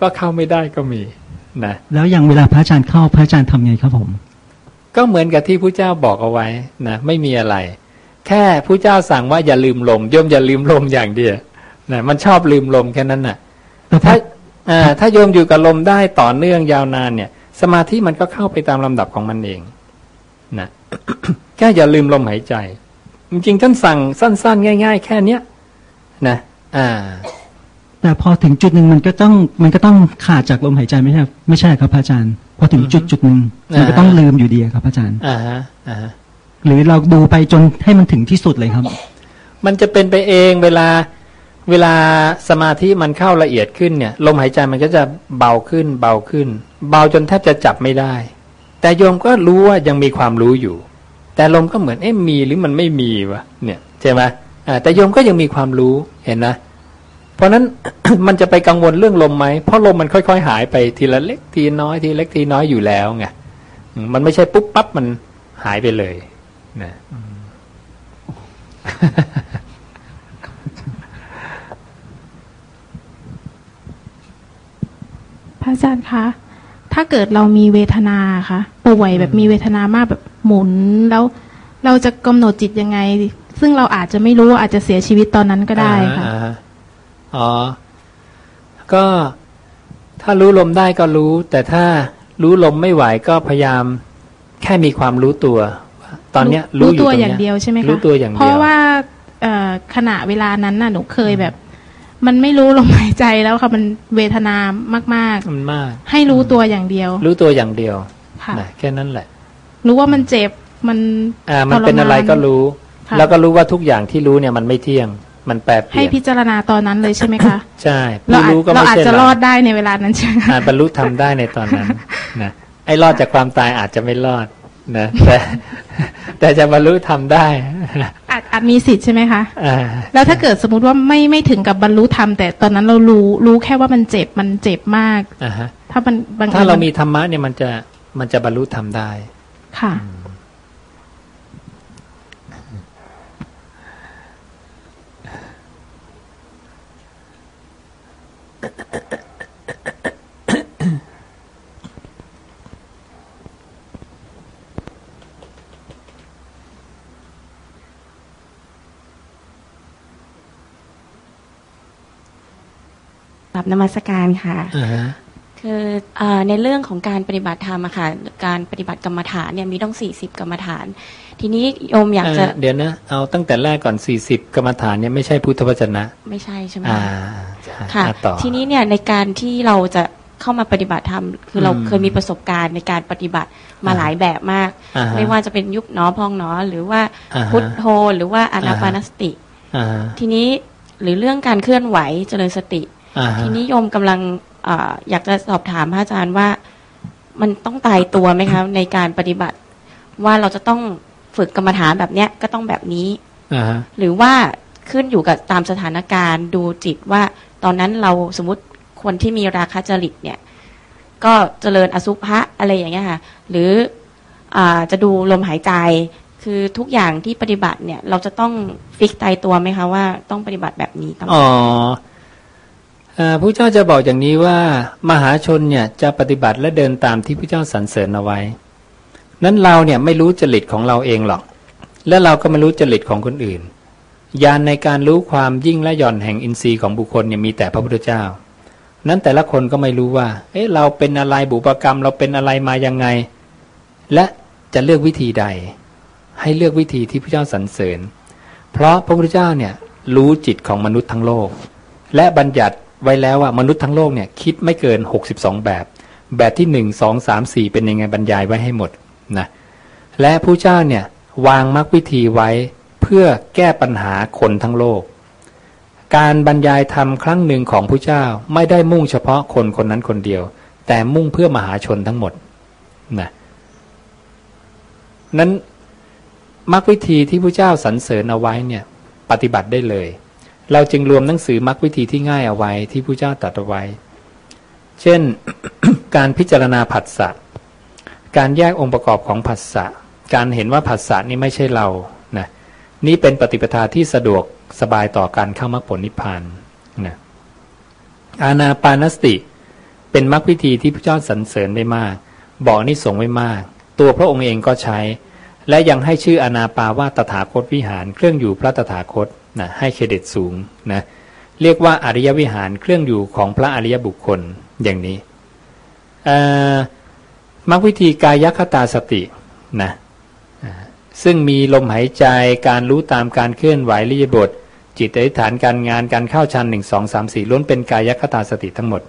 ก็เข้าไม่ได้ก็มีนะแล้วอย่างเวลาพระอาจารย์เข้าพระอาจารย์ทำไงครับผม ก็เหมือนกับที่พระเจ้าบอกเอาไว้นะไม่มีอะไร แค่พระเจ้าสั่งว่าอย่าลืมลมโยมอย่าลืมลมอย่างเดียวนะมันชอบลืมลมแค่นั้นนะ่ะถ้าอ่าถ้าโยมอยู่กับลมได้ต่อเนื่องยาวนานเนี่ย สมาธิมันก็เข้าไปตามลำดับของมันเองนะแค่อย่าลืมลมหายใจ จริงๆท่านสั่งสั้น ๆ ง่าย ๆ แค่เนี้ยนะอ่า แต่พอถึงจุดหนึ่งมันก็ต้องมันก็ต้องขาดจากลมหายใจไม่ใช่ไม่ใช่ครับพระอาจารย์ พอถึงจุดจุดหนึ่งมันก็ต้องลืมอยู่ดีครับพระอาจารย์อ่าฮะอ่า หรือเราดูไปจนให้มันถึงที่สุดเลยครับ มันจะเป็นไปเองเวลาเวลาสมาธิมันเข้าละเอียดขึ้นเนี่ยลมหายใจมันก็จะเบาขึ้นเบาขึ้น เบาจนแทบจะจับไม่ได้ แต่โยมก็รู้ว่ายังมีความรู้อยู่ แต่ลมก็เหมือนเอ๊ะมีหรือมันไม่มีวะเนี่ยใช่ไหมแต่โยมก็ยังมีความรู้เห็นนะเพราะนั้นมันจะไปกังวลเรื่องลมไหมเพราะลมมันค่อยๆ หายไปทีละเล็กทีน้อยทีเล็กทีน้อยอยู่แล้วไงมันไม่ใช่ปุ๊บปั๊บมันหายไปเลย นะพระอาจารย์คะ ถ้าเกิดเรามีเวทนาคะป่วยแบบมีเวทนามากแบบหมุนแล้วเราจะกำหนดจิตยังไง ซึ่งเราอาจจะไม่รู้อาจจะเสียชีวิตตอนนั้นก็ได้ค่ะอ๋อ ก็ถ้ารู้ลมได้ก็รู้ แต่ถ้ารู้ลมไม่ไหวก็พยายามแค่มีความรู้ตัว ตอนเนี้ยรู้ตัวอย่างเดียวใช่ไหมคะรู้ตัวอย่างเดียวเพราะว่าขณะเวลานั้นน่ะหนูเคยแบบ มันไม่รู้ลมหายใจแล้วค่ะมันเวทนามากๆมันมาก ให้รู้ตัวอย่างเดียว รู้ตัวอย่างเดียวค่ะแค่นั้นแหละ รู้ว่ามันเจ็บมันอ่ามันเป็นอะไรก็รู้ แล้วก็รู้ว่าทุกอย่างที่รู้เนี่ยมันไม่เที่ยงมันแปรเปลี่ยนให้พิจารณาตอนนั้นเลยใช่ไหมคะ ใช่เราอาจเราอาจจะรอดได้ในเวลานั้นใช่ไหมบรรลุทำได้ในตอนนั้นนะไอ้รอดจากความตายอาจจะไม่รอด นะแต่แต่จะบรรลุทำได้อาจอาจมีสิทธิ์ใช่ไหมคะแล้วถ้าเกิดสมมติว่าไม่ไม่ถึงกับบรรลุธรรมแต่ตอนนั้นเรารู้รู้แค่ว่ามันเจ็บมันเจ็บมากถ้ามันถ้าเรามีธรรมะเนี่ยมันจะมันจะบรรลุธรรมได้ ค่ะ รับนมัสการค่ะคือในเรื่องของการปฏิบัติธรรมอะค่ะการปฏิบัติกรรมฐานเนี่ยมีต้องสี่สิบกรรมฐาน ทีนี้โยมอยากจะเดี๋ยวนะเอาตั้งแต่แรกก่อนสี่สิบกรรมฐานเนี่ยไม่ใช่พุทธวจนะ ไม่ใช่ใช่ไหมค่ะทีนี้เนี่ยในการที่เราจะเข้ามาปฏิบัติธรรมคือเราเคยมีประสบการณ์ในการปฏิบัติมาหลายแบบมาก ไม่ว่าจะเป็นยุบหนอพองหนอหรือว่าพุทโธหรือว่าอนาปานสติทีนี้หรือเรื่องการเคลื่อนไหวเจริญสติ ทีนี้โยมกำลังออยากจะสอบถามพระอาจารย์ว่า มันต้องตายตัวไหมคะในการปฏิบัติ ว่าเราจะต้องฝึกกรรมฐานแบบเนี้ยก็ต้องแบบนี้หรือว่าขึ้นอยู่กับตามสถานการณ์ดูจิตว่าตอนนั้นเราสมมติคนที่มีราคะจริตเนี่ย ก็เจริญอสุภะอะไรอย่างเงี้ยค่ะ หรืออจะดูลมหายใจคือทุกอย่างที่ปฏิบัติเนี่ย เราจะต้องฟิกตายตัวไหมคะว่าต้องปฏิบัติแบบนี้อ๋อ พระเจ้าจะบอกอย่างนี้ว่ามหาชนเนี่ยจะปฏิบัติและเดินตามที่พระเจ้าสรรเสริญเอาไว้ นั้นเราเนี่ยไม่รู้จริตของเราเองหรอก และเราก็ไม่รู้จริตของคนอื่น ญาณในการรู้ความยิ่งและหย่อนแห่งอินทรีย์ของบุคคลเนี่ยมีแต่พระพุทธเจ้า นั้นแต่ละคนก็ไม่รู้ว่า เอ๊ะเราเป็นอะไรบุปกรรม เราเป็นอะไรมายังไง และจะเลือกวิธีใด ให้เลือกวิธีที่พระเจ้าสรรเสริญ เพราะพระพุทธเจ้าเนี่ยรู้จิตของมนุษย์ทั้งโลก และบัญญัติ ไว้แล้วว่ามนุษย์ทั้งโลกเนี่ยคิดไม่เกิน 62 แบบ แบบที่หนึ่งสองสามสี่เป็นยังไงบรรยายไว้ให้หมดนะและผู้เจ้าเนี่ยวางมรรควิธีไว้เพื่อแก้ปัญหาคนทั้งโลก การบรรยายธรรมครั้งหนึ่งของผู้เจ้าไม่ได้มุ่งเฉพาะคนคนนั้นคนเดียว แต่มุ่งเพื่อมหาชนทั้งหมดนะนั้นมรรควิธีที่ผู้เจ้าสรรเสริญเอาไว้เนี่ยปฏิบัติได้เลย เราจึงรวมหนังสือมรรควิธีที่ง่ายเอาไว้ที่ผู้เจ้าตรัสไว้ เช่น การพิจารณาผัสสะ การแยกองค์ประกอบของผัสสะ การเห็นว่าผัสสะนี่ไม่ใช่เรา นะ นี่เป็นปฏิปทาที่สะดวกสบายต่อการเข้ามรรคผลนิพพาน นะอาณาปานสติ เป็นมรรควิธีที่พระเจ้าสรรเสริญได้มาก บอกนี่ส่งไว้มาก ตัวพระองค์เองก็ใช้ และยังให้ชื่ออานาปาว่าตถาคตวิหารเครื่องอยู่พระตถาคต นะให้เครดิตสูงนะเรียกว่าอริยวิหารเครื่องอยู่ของพระอริยบุคคลอย่างนี้มรรควิธีกายคตาสตินะซึ่งมีลมหายใจการรู้ตามการเคลื่อนไหวริยบท จิตอธิษฐานการงานการเข้าชั้นหนึ่งสองสามสี่ล้วนเป็นกายคตาสติทั้งหมด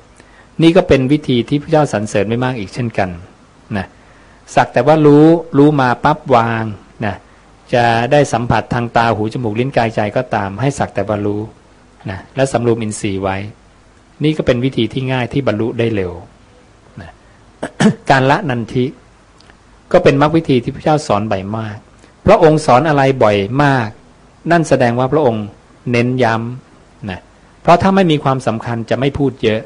นี่ก็เป็นวิธีที่พระเจ้าสรรเสริญไม่มากอีกเช่นกันนะสักแต่ว่ารู้รู้มาปั๊บวาง จะได้สัมผัสทางตาหูจมูกลิ้นกายใจก็ตามให้สักแต่ว่ารู้นะและสำรวมอินทรีย์ไว้ นี่ก็เป็นวิธีที่ง่ายที่บรรลุได้เร็วนะการละนันทิ ก็เป็นมรรควิธีที่พระเจ้าสอนบ่อยมาก พระองค์สอนอะไรบ่อยมาก นั่นแสดงว่าพระองค์เน้นย้ำนะเพราะถ้าไม่มีความสำคัญจะไม่พูดเยอะ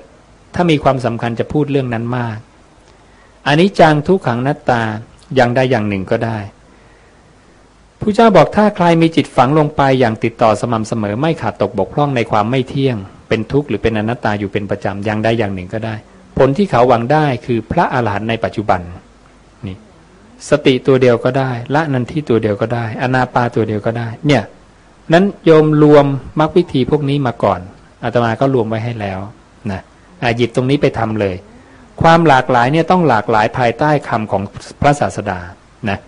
ถ้ามีความสำคัญจะพูดเรื่องนั้นมากอันนี้จังทุกขังนัตตาอย่างใดอย่างหนึ่งก็ได้ ผู้เจ้าบอกถ้าใครมีจิตฝังลงไปอย่างติดต่อสม่ำเสมอไม่ขาดตกบกพร่องในความไม่เที่ยง เป็นทุกข์หรือเป็นอนัตตาอยู่เป็นประจำอย่างใดอย่างหนึ่งก็ได้ ผลที่เขาหวังได้คือพระอาหารหันต์ในปัจจุบันนี่สติตัวเดียวก็ได้ละนันที่ตัวเดียวก็ได้ อนาปาตัวเดียวก็ได้ เนี่ยนั้นโยมรวมมรรควิธีพวกนี้มาก่อนอาตมาก็รวมไว้ให้แล้วนะหยิบตรงนี้ไปทำเลย ความหลากหลายเนี่ยต้องหลากหลายภายใต้คำของพระศาสดานะ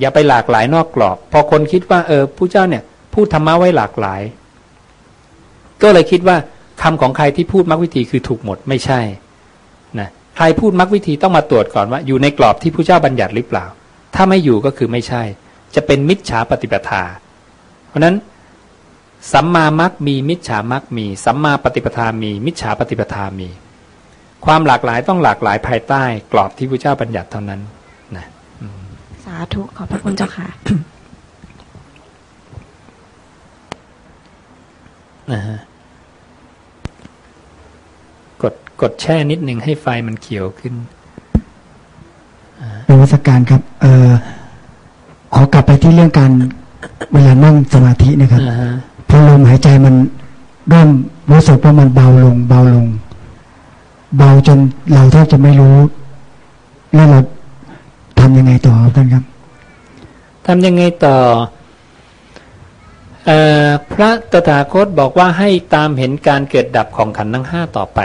อย่าไปหลากหลายนอกกรอบ พอคนคิดว่าเออผู้เจ้าเนี่ยพูดธรรมะไว้หลากหลาย ก็เลยคิดว่าคำของใครที่พูดมรรควิธีคือถูกหมดไม่ใช่นะใครพูดมรรควิธีต้องมาตรวจก่อนว่า อยู่ในกรอบที่ผู้เจ้าบัญญัติหรือเปล่า ถ้าไม่อยู่ก็คือไม่ใช่ จะเป็นมิจฉาปฏิปทา เพราะนั้นสัมมามัคมีมิจฉามัคมีสัมมาปฏิปทามี มิจฉาปฏิปทามี ความหลากหลายต้องหลากหลายภายใต้ กรอบที่พระเจ้าบัญญัติเท่านั้นาธุขอบพระคุณเจ้าค่ะนะฮะกดแช่นิดหนึ่งให้ไฟมันเขียวขึ้นนวัตการครับ เออขอกลับไปที่เรื่องการเวลานั่งสมาธินะครับพอลมหายใจมันเริ่มรู้สึกว่ามันเบาลง เบาลง เบาจนเราแทบจะไม่รู้แล้วเราทำยังไง ต่อครับท่านครับทำยังไงต่ออพระตถาคตบอกว่าให้ตามเห็นการเกิดดับของขันธ์ทั้งห้าต่อไป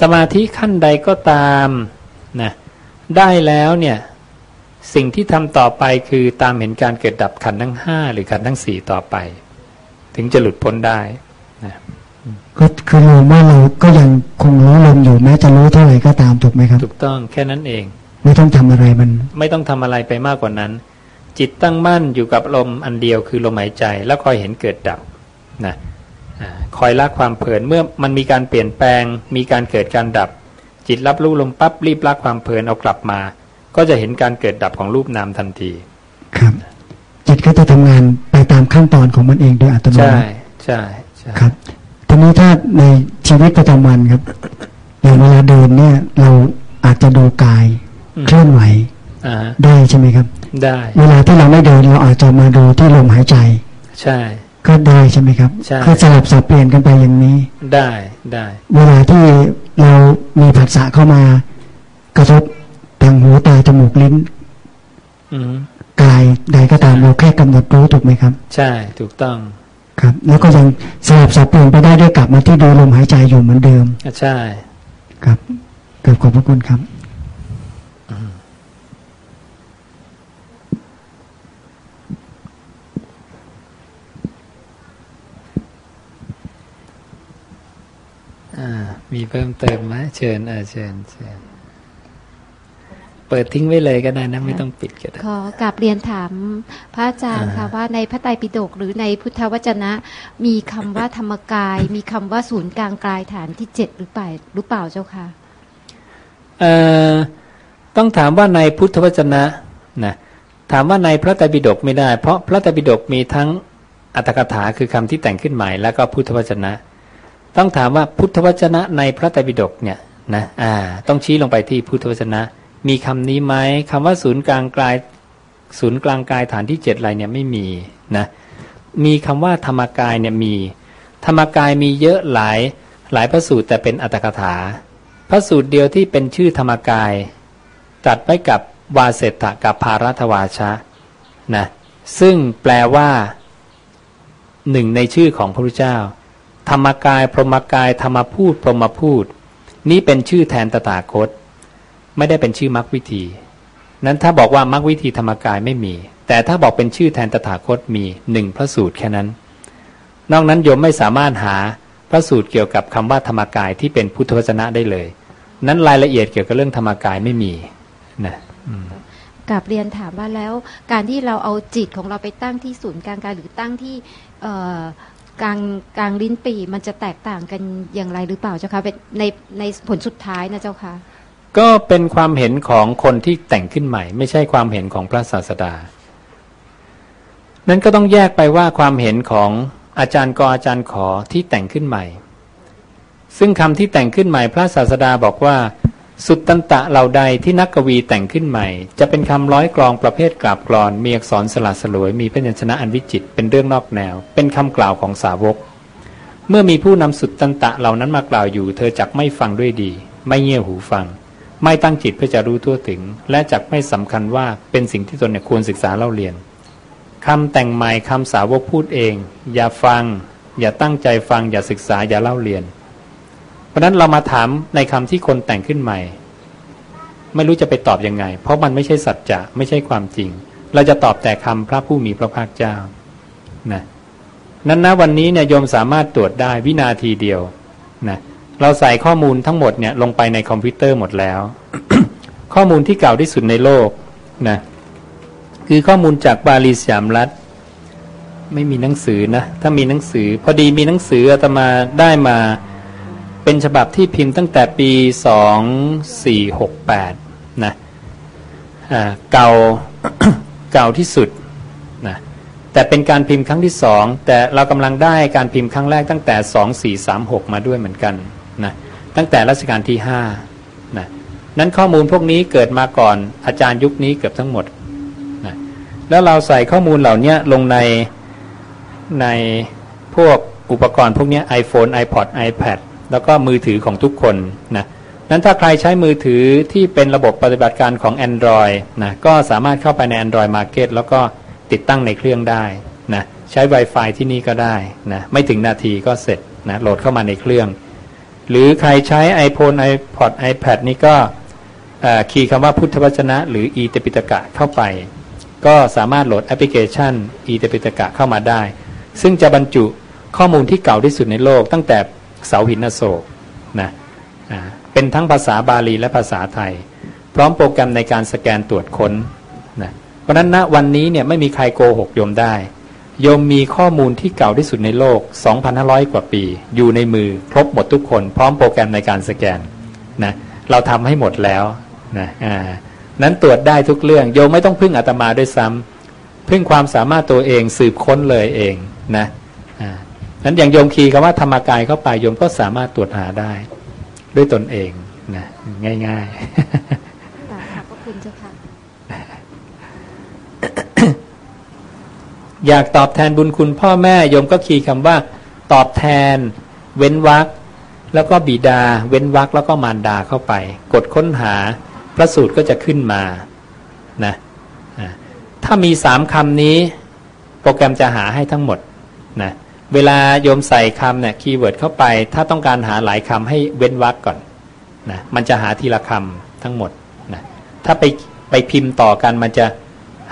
สมาธิขั้นใดก็ตามนะได้แล้วเนี่ยสิ่งที่ทำต่อไปคือตามเห็นการเกิดดับขันทั้งห้าหรือขันทั้งสี่ต่อไป ถึงจะหลุดพ้นได้นะก็คือรู้ว่าเราก็ยังคงรู้ลมอยู่แม้จะรู้เท่าไหร่ก็ตามถูกไหมครับ ถูกต้องแค่นั้นเอง ไม่ต้องทำอะไรมัน ไม่ต้องทำอะไรไปมากกว่านั้น จิตตั้งมั่นอยู่กับลมอันเดียวคือลมหายใจ แล้วคอยเห็นเกิดดับนะคอยละความเพลินเมื่อมันมีการเปลี่ยนแปลง มีการเกิดการดับ จิตรับรู้ลมปั๊บรีบละความเพลินเอากลับมา ก็จะเห็นการเกิดดับของรูปนามทันทีครับ จิตก็จะทำงานไปตามขั้นตอนของมันเองโดยอัตโนมัติใช่ใช่ใช่ครับทีนี้ถ้าในชีวิตประจำวันครับอย่างเวลาเดินเนี่ยเราอาจจะดูกาย เคลื่อนไหวได้ใช่ไหมครับ ได้ เวลาที่เราไม่เดินเราอาจจะมาดูที่ลมหายใจ ใช่ ก็ได้ใช่ไหมครับใช่คือสลับสับเปลี่ยนกันไปอย่างนี้ ได้ได้ เวลาที่เรามีผัสสะเข้ามากระทบทางหูตาจมูกลิ้นกายใดก็ตามเราแค่กำหนดรู้ถูกไหมครับ ใช่ถูกต้องครับ แล้วก็ยังสลับสับเปลี่ยนไปได้ด้วยกลับมาที่ดูลมหายใจอยู่เหมือนเดิม ใช่ ครับเกิดขอบพระคุณครับ มีเพิ่มเติมไหมเชิญเออเชิญเชิญเปิดทิ้งไว้เลยก็ได้นะไม่ต้องปิดก็ได้ขอกลับเรียนถามพระอาจารย์ค่ะว่าในพระไตรปิฎกหรือในพุทธวจนะ มีคำว่าธรรมกาย มีคำว่าศูนย์กลางกายฐานที่เจ็ดหรือเปล่าหรือเปล่าเจ้าค่ะเอ่อต้องถามว่าในพุทธวจนะนะถามว่าในพระไตรปิฎกไม่ได้ เพราะพระไตรปิฎกมีทั้งอัตถกถาคือคำที่แต่งขึ้นใหม่แล้วก็พุทธวจนะ ต้องถามว่าพุทธวจนะในพระไตรปิฎกเนี่ยนะอ่า ต้องชี้ลงไปที่พุทธวจนะ มีคำนี้ไหมคำว่าศูนย์กลางกายศูนย์กลางกายฐานที่เจ็ดอะไรเนี่ยไม่มีนะมีคำว่าธรรมกายเนี่ยมี ธรรมกายมีเยอะหลายหลายพระสูตรแต่เป็นอัตถกถาพระสูตรเดียวที่เป็นชื่อธรรมกายตัดไปกับวาเสตะกับภารัตวาชะนะซึ่งแปลว่าหนึ่งในชื่อของพระพุทธเจ้า ธรรมกาย พรหมกาย ธรรมพูด พรหมพูด นี่เป็นชื่อแทนตถาคต ไม่ได้เป็นชื่อมรรควิธี นั้นถ้าบอกว่ามรรควิธีธรรมกายไม่มี แต่ถ้าบอกเป็นชื่อแทนตถาคตมีหนึ่งพระสูตรแค่นั้น นอกนั้นโยมไม่สามารถหาพระสูตรเกี่ยวกับคำว่าธรรมกายที่เป็นพุทธวจนะได้เลย นั้นรายละเอียดเกี่ยวกับเรื่องธรรมกายไม่มีนะกับเรียนถามว่าแล้วการที่เราเอาจิตของเราไปตั้งที่ศูนย์กลางกายหรือตั้งที่ กลางกลางลิ้นปีมันจะแตกต่างกันอย่างไรหรือเปล่าเจ้าคะในในผลสุดท้ายนะเจ้าคะก็เป็นความเห็นของคนที่แต่งขึ้นใหม่ ไม่ใช่ความเห็นของพระศาสดา นั้นก็ต้องแยกไปว่าความเห็นของอาจารย์กออาจารย์ขอที่แต่งขึ้นใหม่ ซึ่งคำที่แต่งขึ้นใหม่พระศาสดาบอกว่า สุดตันตะเหล่าใดที่นักกวีแต่งขึ้นใหม่ จะเป็นคำร้อยกรองประเภทกราบกรอนมีอักษรสลัดสลวยมีพยัญชนะอันวิจิตเป็นเรื่องนอกแนว เป็นคำกล่าวของสาวก เมื่อมีผู้นำสุดตันตะเหล่านั้นมากล่าวอยู่ เธอจักไม่ฟังด้วยดี ไม่เงี่ยหูฟัง ไม่ตั้งจิตเพื่อจะรู้ทั่วถึง และจักไม่สำคัญว่าเป็นสิ่งที่ตนเนี่ยควรศึกษาเล่าเรียนคำแต่งใหม่คำสาวกพูดเอง อย่าฟัง อย่าตั้งใจฟังอย่าศึกษาอย่าเล่าเรียน ราะนั้นเรามาถามในคำที่คนแต่งขึ้นใหม่ ไม่รู้จะไปตอบยังไง เพราะมันไม่ใช่สัจจะไม่ใช่ความจริง เราจะตอบแต่คำพระผู้มีพระภาคเจ้านะนั้นนะวันนี้เนี่ยโยมสามารถตรวจได้วินาทีเดียวนะเราใส่ข้อมูลทั้งหมดเนี่ยลงไปในคอมพิวเตอร์หมดแล้ว ข้อมูลที่เก่าที่สุดในโลกนะคือข้อมูลจากบาลีสยามรัฐ ไม่มีหนังสือนะ ถ้ามีหนังสือ พอดีมีหนังสืออาตมาได้มา เป็นฉบับที่พิมพ์ตั้งแต่ปี 2468 นะเก่าเก่าที่สุดนะแต่เป็นการพิมพ์ครั้งที่สองแต่เรากำลังได้การพิมพ์ครั้งแรกตั้งแต่ 2436 มาด้วยเหมือนกันนะตั้งแต่รัชกาลที่5นะนั้นข้อมูลพวกนี้เกิดมาก่อนอาจารย์ยุคนี้เกือบทั้งหมดนะแล้วเราใส่ข้อมูลเหล่านี้ลงในในพวกอุปกรณ์พวกนี้ iPhone iPod iPad แล้วก็มือถือของทุกคนนะนั้นถ้าใครใช้มือถือที่เป็นระบบปฏิบัติการของ Android นะก็สามารถเข้าไปใน Android Market แล้วก็ติดตั้งในเครื่องได้นะใช้ Wi-Fi ที่นี่ก็ได้นะไม่ถึงนาทีก็เสร็จนะโหลดเข้ามาในเครื่อง หรือใครใช้ iPhone iPod iPad นี่ก็คีย์คำว่าพุทธวจนะ หรือ e เตปิตกะเข้าไป ก็สามารถโหลดแอปพลิเคชัน e เตปิตกะเข้ามาได้ ซึ่งจะบรรจุข้อมูลที่เก่าที่สุดในโลกตั้งแต่ เสาหินโศกนะเป็นทั้งภาษาบาลีและภาษาไทย พร้อมโปรแกรมในการสแกนตรวจค้นนะเพราะนั้นณวันนี้เนี่ยไม่มีใครโกหกโยมได้ โยมมีข้อมูลที่เก่าที่สุดในโลก 2,500 กว่าปี อยู่ในมือครบหมดทุกคน พร้อมโปรแกรมในการสแกนนะเราทำให้หมดแล้วนะอ่านั้นตรวจได้ทุกเรื่อง โยมไม่ต้องพึ่งอาตมาด้วยซ้ำพึ่งความสามารถตัวเองสืบค้นเลยเองนะอ่า นั้นอย่างโยมคีคำว่าธรรมกายเข้าไปโยมก็สามารถตรวจหาได้ ด้วยตนเองนะง่ายๆขอบพระคุณเจ้าค่ะอยากตอบแทนบุญคุณพ่อแม่โยมก็คีย์คำว่า ตอบแทน เว้นวักแล้วก็บิดา เว้นวักแล้วก็มารดาเข้าไป กดค้นหาพระสูตรก็จะขึ้นมานะถ้ามีสามคำนี้ โปรแกรมจะหาให้ทั้งหมดนะ เวลาโยมใส่คำเนี่ยคีย์เวิร์ดเข้าไป ถ้าต้องการหาหลายคำให้เว้นวรรคก่อนนะมันจะหาทีละคำทั้งหมดนะถ้าไปไปพิมพ์ต่อกันมันจะ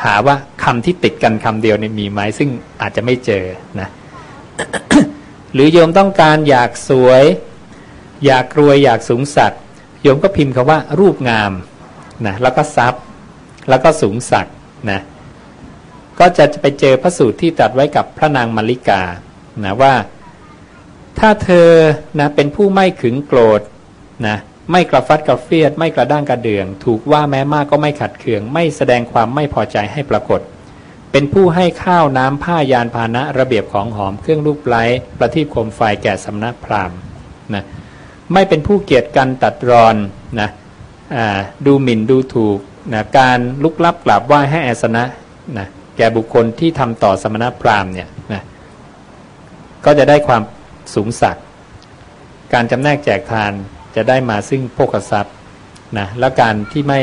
หาว่าคำที่ติดกันคำเดียวเนี่ยมีไหมซึ่งอาจจะไม่เจอนะหรือโยมต้องการอยากสวย อยากรวยอยากสูงสักโยมก็พิมพ์คาว่ารูปงามนะแล้วก็ทรัพย์แล้วก็สูงสักนะก็จะไปเจอพระสูตรที่ตัดไว้กับพระนางมาริกา นะว่า ถ้าเธอนะเป็นผู้ไม่ขึงโกรธนะไม่กระฟัดกระเฟียด ไม่กระด้างกระเดือง ถูกว่าแม้มากก็ไม่ขัดเคือง ไม่แสดงความไม่พอใจให้ปรากฏ เป็นผู้ให้ข้าวน้ำผ้ายานพาหนะระเบียบของหอมเครื่องลูกไล้ประทีปโคมไฟแก่สำนักพราหมณ์นะไม่เป็นผู้เกียจกันตัดรอนนะดูหมิ่นดูถูกนะการลุกลับกราบไหว้ให้อาสนะนะแก่บุคคลที่ทำต่อสมณพราหมณ์เนี่ย ก็จะได้ความสูงสักการจำแนกแจกทานจะได้มาซึ่งโภคทรัพย์นะแล้วการที่ไม่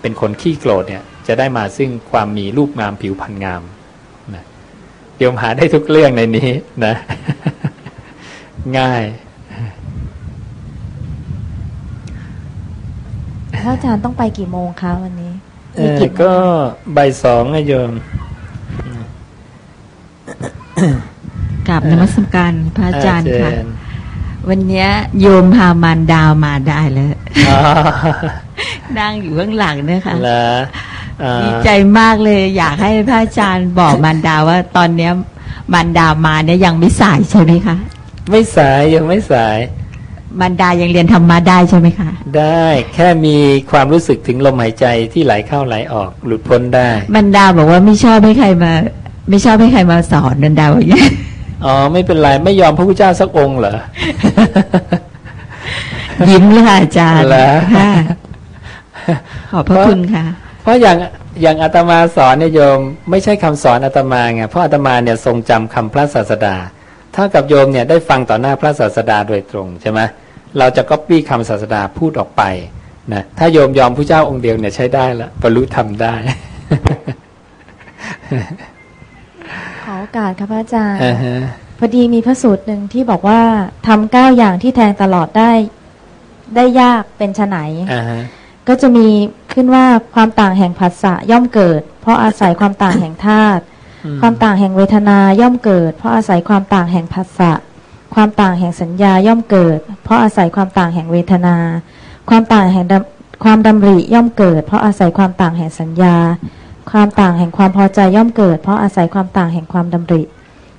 เป็นคนขี้โกรธเนี่ยจะได้มาซึ่งความมีรูปงามผิวพรรณงามนะโยมหาได้ทุกเรื่องในนี้นะ ง่ายพระอาจารย์ต้องไปกี่โมงคะวันนี้เออก็บ่ายสองนะโยม กลับนมัสการพระอาจารย์ค่ะ วันนี้โยมพามานดาวมาได้แล้วนั่งอยู่ข้างหลังเนี่ยค่ะดีใจมากเลย อยากให้พระอาจารย์บอกมารดาว่าตอนเนี้ยมารดามาเนี่ยยังไม่สายใช่ไหมคะ ไม่สายยังไม่สายมารดายังเรียนธรรมะได้ใช่ไหมคะ ได้แค่มีความรู้สึกถึงลมหายใจที่ไหลเข้าไหลออกหลุดพ้นได้มารดาบอกว่าไม่ชอบให้ใครมา ไม่ชอบให้ใครมาสอนนันดาอย่างนี้ อ๋อไม่เป็นไรไม่ยอมพระพุทธเจ้าสักองค์เหรอยิ้มเลยค่ะอาจารย์ขอบพระคุณค่ะ เพราะอย่างอย่างอาตมาสอนเนี่ยโยม ไม่ใช่คำสอนอาตมาไงเพราะอาตมาเนี่ยทรงจำคำพระศาสดาถ้ากับโยมเนี่ยได้ฟังต่อหน้าพระศาสดาโดยตรงใช่ไหมเราจะก๊อปปี้คำศาสดาพูดออกไปนะถ้าโยมยอมพระเจ้าองค์เดียวเนี่ยใช้ได้แล้วบรรลุทำได้ ขอโอกาสครับพระอาจารย์พอดีมีพระสูตรหนึ่งที่บอกว่าทำเก้าอย่างที่แทงตลอดได้ ได้ยากเป็นไฉนก็จะมีขึ้นว่าความต่างแห่งผัสสะย่อมเกิด เพราะอาศัยความต่างแห่งธาตุความต่างแห่งเวทนาย่อมเกิด เพราะอาศัยความต่างแห่งผัสสะความต่างแห่งสัญญาย่อมเกิด เพราะอาศัยความต่างแห่งเวทนา ความต่างแห่งความดำริย่อมเกิด เพราะอาศัยความต่างแห่งสัญญา ความต่างแห่งความพอใจย่อมเกิด เพราะอาศัยความต่างแห่งความดำริ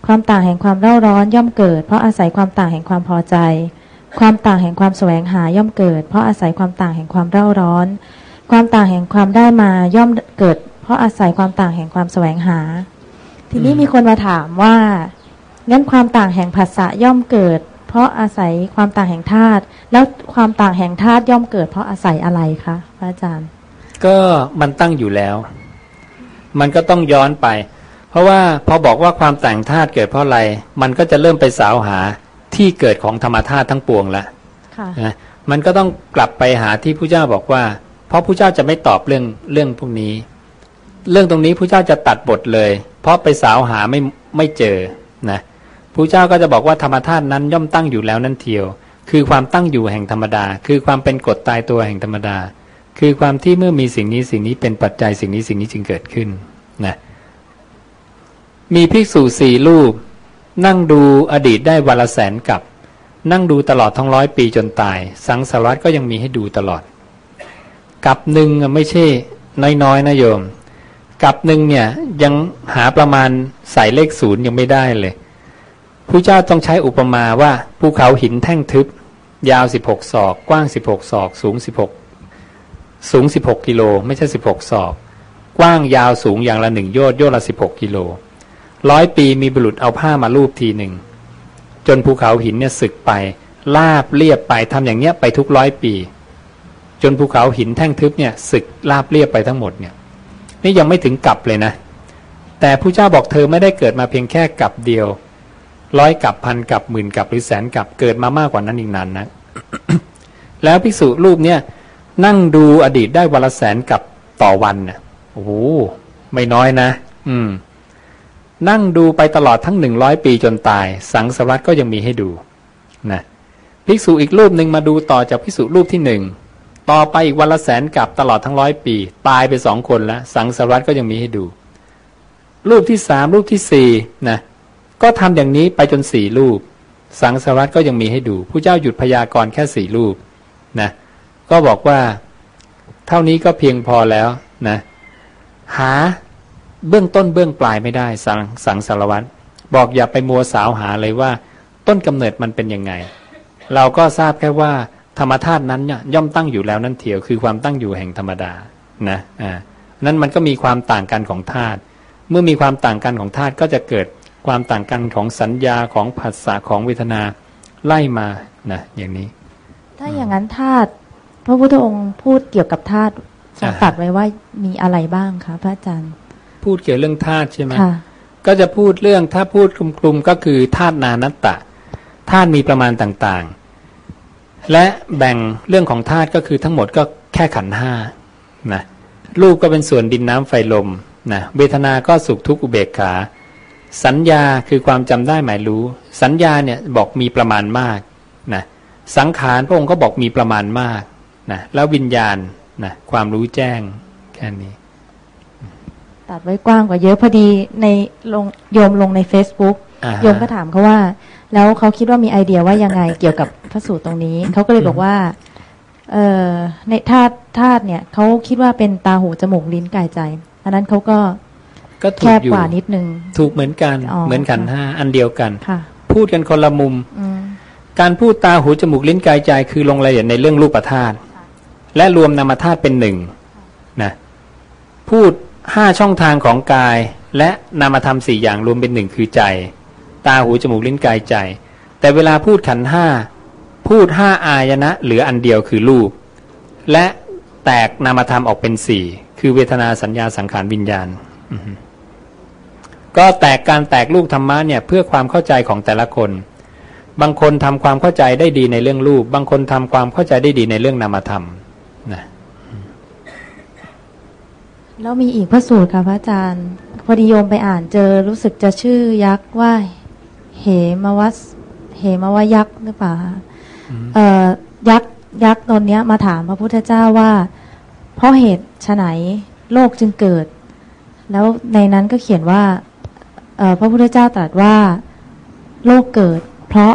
ความต่างแห่งความเร่าร้อนย่อมเกิด เพราะอาศัยความต่างแห่งความพอใจ ความต่างแห่งความแสวงหาย่อมเกิด เพราะอาศัยความต่างแห่งความเร่าร้อน ความต่างแห่งความได้มาย่อมเกิด เพราะอาศัยความต่างแห่งความแสวงหา ทีนี้มีคนมาถามว่างั้นความต่างแห่งภาษะย่อมเกิด เพราะอาศัยความต่างแห่งธาตุแล้วความต่างแห่งธาตุย่อมเกิด เพราะอาศัยอะไรคะพระอาจารย์ ก็มันตั้งอยู่แล้ว มันก็ต้องย้อนไป เพราะว่าพอบอกว่าความแต่งธาตุเกิดเพราะอะไร มันก็จะเริ่มไปสาวหาที่เกิดของธรรมธาตุทั้งปวงละนะมันก็ต้องกลับไปหาที่ผู้เจ้าบอกว่า เพราะผู้เจ้าจะไม่ตอบเรื่องเรื่องพวกนี้ เรื่องตรงนี้ผู้เจ้าจะตัดบทเลย เพราะไปสาวหาไม่ไม่เจอนะผู้เจ้าก็จะบอกว่าธรรมธาตุนั้นย่อมตั้งอยู่แล้วนั่นเทียว คือความตั้งอยู่แห่งธรรมดา คือความเป็นกฎตายตัวแห่งธรรมดา คือความที่เมื่อมีสิ่งนี้สิ่งนี้เป็นปัจจัยสิ่งนี้สิ่งนี้จึงเกิดขึ้นนะมีภิกษุสี่รูป นั่งดูอดีตได้วันละแสนกับ นั่งดูตลอดทั้งร้อยปีจนตาย สังสารวัตก็ยังมีให้ดูตลอด กับหนึ่งไม่ใช่น้อยๆนะโยม กับหนึ่งเนี่ยยังหาประมาณใส่เลขศูนย์ยังไม่ได้เลยผู้เจ้าต้องใช้อุปมาว่าภูเขาหินแท่งทึบ ยาวสิบหกศอก กว้างสิบหกศอก สูงสิบหก สูง 16 กิโลไม่ใช่ 16 ศอก กว้างยาวสูงอย่างละหนึ่งโยชน์โยชน์ละ 16 กิโลร้อยปีมีบุรุษเอาผ้ามาลูบทีหนึ่ง จนภูเขาหินเนี่ยสึกไป ลาบเรียบไปทำอย่างเนี้ยไปทุกร้อยปี จนภูเขาหินแท่งทึบเนี่ยสึกลาบเรียบไปทั้งหมดเนี่ย นี่ยังไม่ถึงกลับเลยนะ แต่ผู้เจ้าบอกเธอไม่ได้เกิดมาเพียงแค่กลับเดียว ร้อยกับพันกับหมื่นกับหรือแสนกับเกิดมามากกว่านั้นอีกนานนะ แล้วภิกษุรูปเนี่ย นั่งดูอดีตได้วันละแสนกับต่อวันเนี่ยโอ้โหไม่น้อยนะ อืม นั่งดูไปตลอดทั้งหนึ่งร้อยปีจนตาย สังสารวัตก็ยังมีให้ดูนะภิกษุอีกรูปหนึ่งมาดูต่อจากภิกษุรูปที่หนึ่งต่อไปอีกวันละแสนกับตลอดทั้งร้อยปี ตายไปสองคนแล้ว สังสารวัตก็ยังมีให้ดู รูปที่สามรูปที่สี่นะก็ทำอย่างนี้ไปจนสี่รูป สังสารวัตก็ยังมีให้ดูผู้เจ้าหยุดพยากรณ์แค่สี่รูปนะ ก็บอกว่า เท่านี้ก็เพียงพอแล้วนะ หาเบื้องต้นเบื้องปลายไม่ได้สังสังสารวัตรบอกอย่าไปมัวสาวหาเลยว่า ต้นกำเนิดมันเป็นยังไง เราก็ทราบแค่ว่า ธรรมธาตุนั้นเนี่ยย่อมตั้งอยู่แล้วนั่นเถียวคือความตั้งอยู่แห่งธรรมดานะอ่านั้นมันก็มีความต่างกันของธาตุเมื่อมีความต่างกันของธาตุก็จะเกิดความต่างกันของสัญญาของผัสสะของเวทนาไล่มานะอย่างนี้ ถ้าอย่างนั้นธาตุ พระพุทธองค์พูดเกี่ยวกับธาตุทรงตัดไว้ว่ามีอะไรบ้างคะพระอาจารย์ พูดเกี่ยวเรื่องธาตุใช่ไหมก็จะพูดเรื่องถ้าพูดคลุมๆก็คือธาตุนานัตตะธาตุมีประมาณต่างๆ และแบ่งเรื่องของธาตุก็คือทั้งหมดก็แค่ขันห้านะรูปก็เป็นส่วนดินน้ำไฟลมนะเวทนาก็สุขทุกข์อุเบกขา สัญญาคือความจำได้หมายรู้ สัญญาเนี่ยบอกมีประมาณมากนะสังขารพระองค์ก็บอกมีประมาณมาก นะแล้ววิญญาณนะความรู้แจ้งแค่นี้ ตัดไว้กว้างกว่าเยอะพอดีในลงโยมลงใน Facebook โยมก็ถามเขาว่า แล้วเขาคิดว่ามีไอเดียว่ายังไงเกี่ยวกับพระสูตรตรงนี้ เขาก็เลยบอกว่าเออในธาตุธาตุเนี่ยเขาคิดว่าเป็นตาหูจมูกลิ้นกายใจ อันนั้นเขาก็ก็แคบกว่านิดนึง ถูกเหมือนกันเหมือนขันห้าอันเดียวกันพูดกันคนละมุม การพูดตาหูจมูกลิ้นกายใจ คือลงรายละเอียดในเรื่องรูปธาตุ และรวมนามธาตุเป็นหนึ่งนะพูดห้าช่องทางของกาย และนามธรรมสี่อย่างรวมเป็นหนึ่งคือใจ ตาหูจมูกลิ้นกายใจ แต่เวลาพูดขันห้าพูดห้าอายนะเหลืออันเดียวคือรูป และแตกนามธรรมออกเป็นสี่คือเวทนาสัญญาสังขารวิญญาณก็แตกการแตกลูกธรรมะเนี่ยเพื่อความเข้าใจของแต่ละคน บางคนทำความเข้าใจได้ดีในเรื่องรูป บางคนทำความเข้าใจได้ดีในเรื่องนามธรรม นะแล้วมีอีกพระสูตรค่ะพระอาจารย์ พอดีโยมไปอ่านเจอรู้สึกจะชื่อยักษ์ว่า เหมวัสเหมวยักษ์หรือเปล่าเอ่อยักษ์ยักษ์ตนเนี้ยมาถามพระพุทธเจ้าว่า เพราะเหตุฉไหนโลกจึงเกิด แล้วในนั้นก็เขียนว่าพระพุทธเจ้าตรัสว่าโลกเกิด เพราะ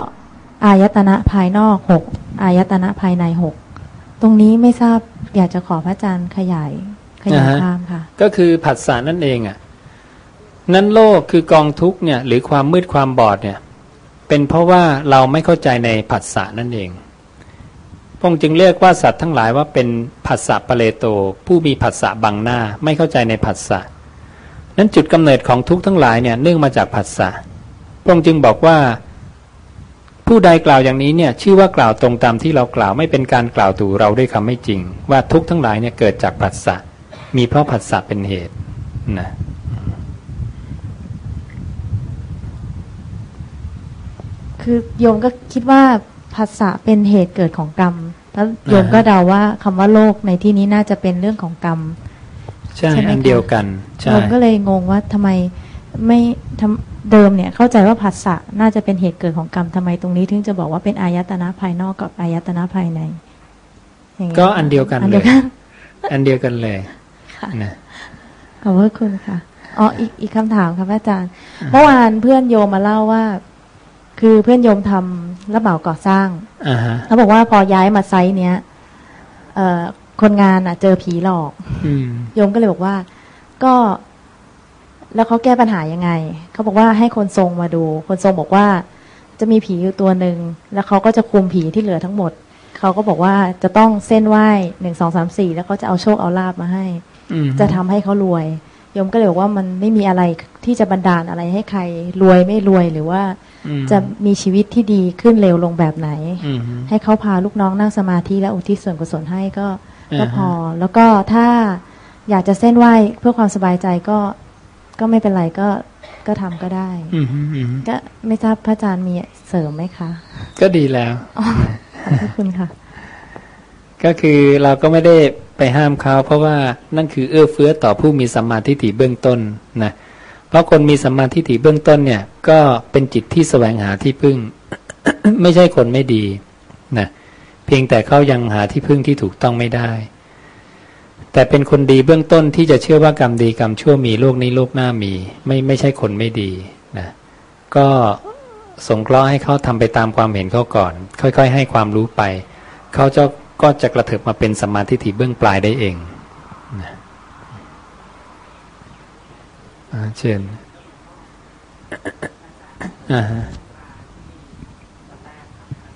อายตนะภายนอกหกอายตนะภายในหก ตรงนี้ไม่ทราบอยากจะขอพระอาจารย์ขยาย ขยายความค่ะ ก็คือผัสสะนั่นเองอะนั้นโลกคือกองทุกเนี่ย หรือความมืดความบอดเนี่ย เป็นเพราะว่าเราไม่เข้าใจในผัสสะนั่นเองพงจึงเรียกว่าสัตว์ทั้งหลายว่าเป็นผัสสะปะเลโต ผู้มีผัสสะบังหน้า ไม่เข้าใจในผัสสะนั้นจุดกำเนิดของทุกทั้งหลายเนี่ยเนื่องมาจากผัสสะพงจึงบอกว่า ผู้ใดกล่าวอย่างนี้เนี่ยชื่อว่ากล่าวตรงตามที่เรากล่าวไม่เป็นการกล่าวถูเราด้วยคำไม่จริง ว่าทุกทั้งหลายเนี่ยเกิดจากผัสสะมีเพราะผัสสะเป็นเหตุนะคือโยมก็คิดว่าผัสสะเป็นเหตุเกิดของกรรม แล้วโยมก็เดาว่าคำว่าโลกในที่นี้น่าจะเป็นเรื่องของกรรม ใช่อันเดียวกันใช่โยมก็เลยงงว่าทำไม ไม่ทำเดิมเนี่ยเข้าใจว่าผัสสะน่าจะเป็นเหตุเกิดของกรรมทำไมตรงนี้ ถึงจะบอกว่าเป็นอายตนะภายนอกกับอายตนะภายในก็อันเดียวกันเลยอันเดียวกันเลยนะขอบคุณค่ะอ๋ออีกอีกคำถามครับอาจารย์ เมื่อวานเพื่อนโยมมาเล่าว่า คือเพื่อนโยมทำรับเหมาก่อสร้างเขาบอกว่าพอย้ายมาไซต์เนี้ยเอ่อคนงานอะ เจอผีหลอกโยมก็เลยบอกว่า ก็ แล้วเขาแก้ปัญหายังไง เขาบอกว่าให้คนทรงมาดู คนทรงบอกว่า จะมีผีอยู่ตัวหนึ่ง แล้วเขาก็จะคุมผีที่เหลือทั้งหมด เขาก็บอกว่าจะต้องเส้นไหว้หนึ่งสองสามสี่แล้วเขาจะเอาโชคเอาลาบมาให้ จะทำให้เขารวย ยมก็เลยบอกว่ามันไม่มีอะไรที่จะบันดาลอะไรให้ใครรวยไม่รวยหรือว่า จะมีชีวิตที่ดีขึ้นเร็วลงแบบไหน ให้เขาพาลูกน้องนั่งสมาธิและอุทิศส่วนกุศลให้ก็ก็พอ แล้วก็ถ้าอยากจะเส้นไหว้เพื่อความสบายใจก็ ก็ไม่เป็นไรก็ก็ทำก็ได้ก็ไม่ทราบพระอาจารย์มีเสริมไหมคะ ก็ดีแล้วขอบคุณค่ะ ก็คือเราก็ไม่ได้ไปห้ามเขาเพราะว่านั่นคือเอื้อเฟื้อต่อผู้มีสัมมาทิฏฐิเบื้องต้นนะเพราะคนมีสัมมาทิฏฐิเบื้องต้นเนี่ย ก็เป็นจิตที่แสวงหาที่พึ่ง ไม่ใช่คนไม่ดีนะเพียงแต่เขายังหาที่พึ่งที่ถูกต้องไม่ได้ แต่เป็นคนดีเบื้องต้นที่จะเชื่อว่ากรรมดีกรรมชั่วมีโลกนี้โลกหน้ามี ไม่ไม่ใช่คนไม่ดีนะก็สงเคราะห์ให้เขาทำไปตามความเห็นเขาก่อน ค่อยๆ ให้ความรู้ไปเขาจะก็จะกระเถิบมาเป็นสมาธิถี่เบื้องปลายได้เองนะเชิญอ่าฮะ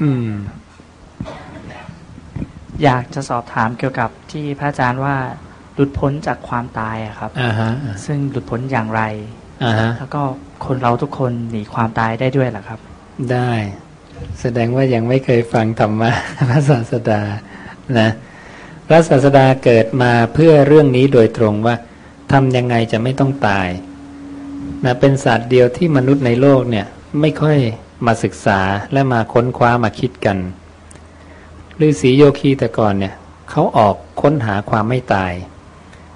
อืม อยากจะสอบถามเกี่ยวกับที่พระอาจารย์ว่าหลุดพ้นจากความตายอะครับ อ่าฮะ ซึ่งหลุดพ้นอย่างไร อ่าฮะ แล้วก็คนเราทุกคนหนีความตายได้ด้วยเหรอครับ ได้ แสดงว่ายังไม่เคยฟังธรรมะพระศาสดา นะ พระศาสดาเกิดมาเพื่อเรื่องนี้โดยตรงว่าทำยังไงจะไม่ต้องตาย นะ เป็นศาสตร์เดียวที่มนุษย์ในโลกเนี่ย ไม่ค่อยมาศึกษาและมาค้นคว้ามาคิดกัน ฤาษีโยคีแต่ก่อนเนี่ยเขาออกค้นหาความไม่ตาย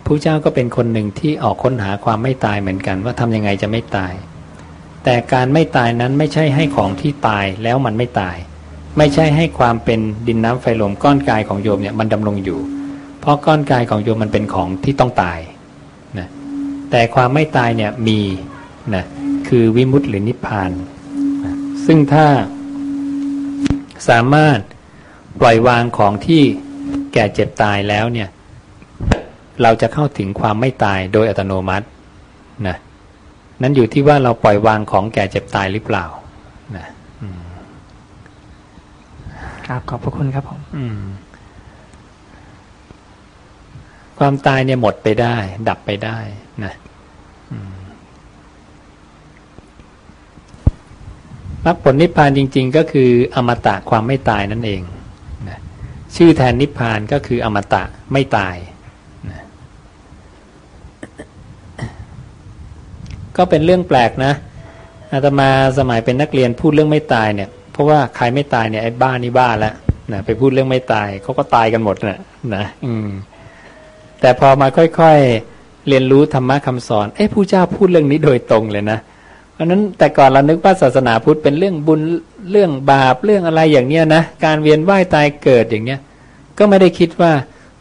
พระเจ้าก็เป็นคนหนึ่งที่ออกค้นหาความไม่ตายเหมือนกัน ว่าทำยังไงจะไม่ตาย แต่การไม่ตายนั้นไม่ใช่ให้ของที่ตายแล้วมันไม่ตาย ไม่ใช่ให้ความเป็นดินน้ำไฟลมก้อนกายของโยมเนี่ยมันดำรงอยู่ เพราะก้อนกายของโยมมันเป็นของที่ต้องตายนะแต่ความไม่ตายเนี่ยมีนะคือวิมุตติหรือนิพพานนะซึ่งถ้าสามารถ ปล่อยวางของที่แก่เจ็บตายแล้วเนี่ย เราจะเข้าถึงความไม่ตายโดยอัตโนมัตินะนั้นอยู่ที่ว่าเราปล่อยวางของแก่เจ็บตายหรือเปล่านะครับขอบพระคุณครับผมความตายเนี่ยหมดไปได้ ดับไปได้นะมรรคผลนิพพานจริง ๆ ก็คืออมตะความไม่ตายนั่นเองนะ ชื่อแทนนิพพานก็คืออมตะไม่ตายนะก็เป็นเรื่องแปลกนะอาตมาสมัยเป็นนักเรียนพูดเรื่องไม่ตายเนี่ย เพราะว่าใครไม่ตายเนี่ยไอ้บ้านี่บ้าแล้วนะไปพูดเรื่องไม่ตายเขาก็ตายกันหมดนะนะอืมแต่พอมาค่อยๆเรียนรู้ธรรมะคำสอน เอ้ผู้เจ้าพูดเรื่องนี้โดยตรงเลยนะ ราะนั้นแต่ก่อนเรานึกว่าศาสนาพุทธเป็นเรื่องบุญเรื่องบาปเรื่องอะไรอย่างเนี้ยนะการเวียนว่ายตายเกิดอย่างเนี้ย ก็ไม่ได้คิดว่า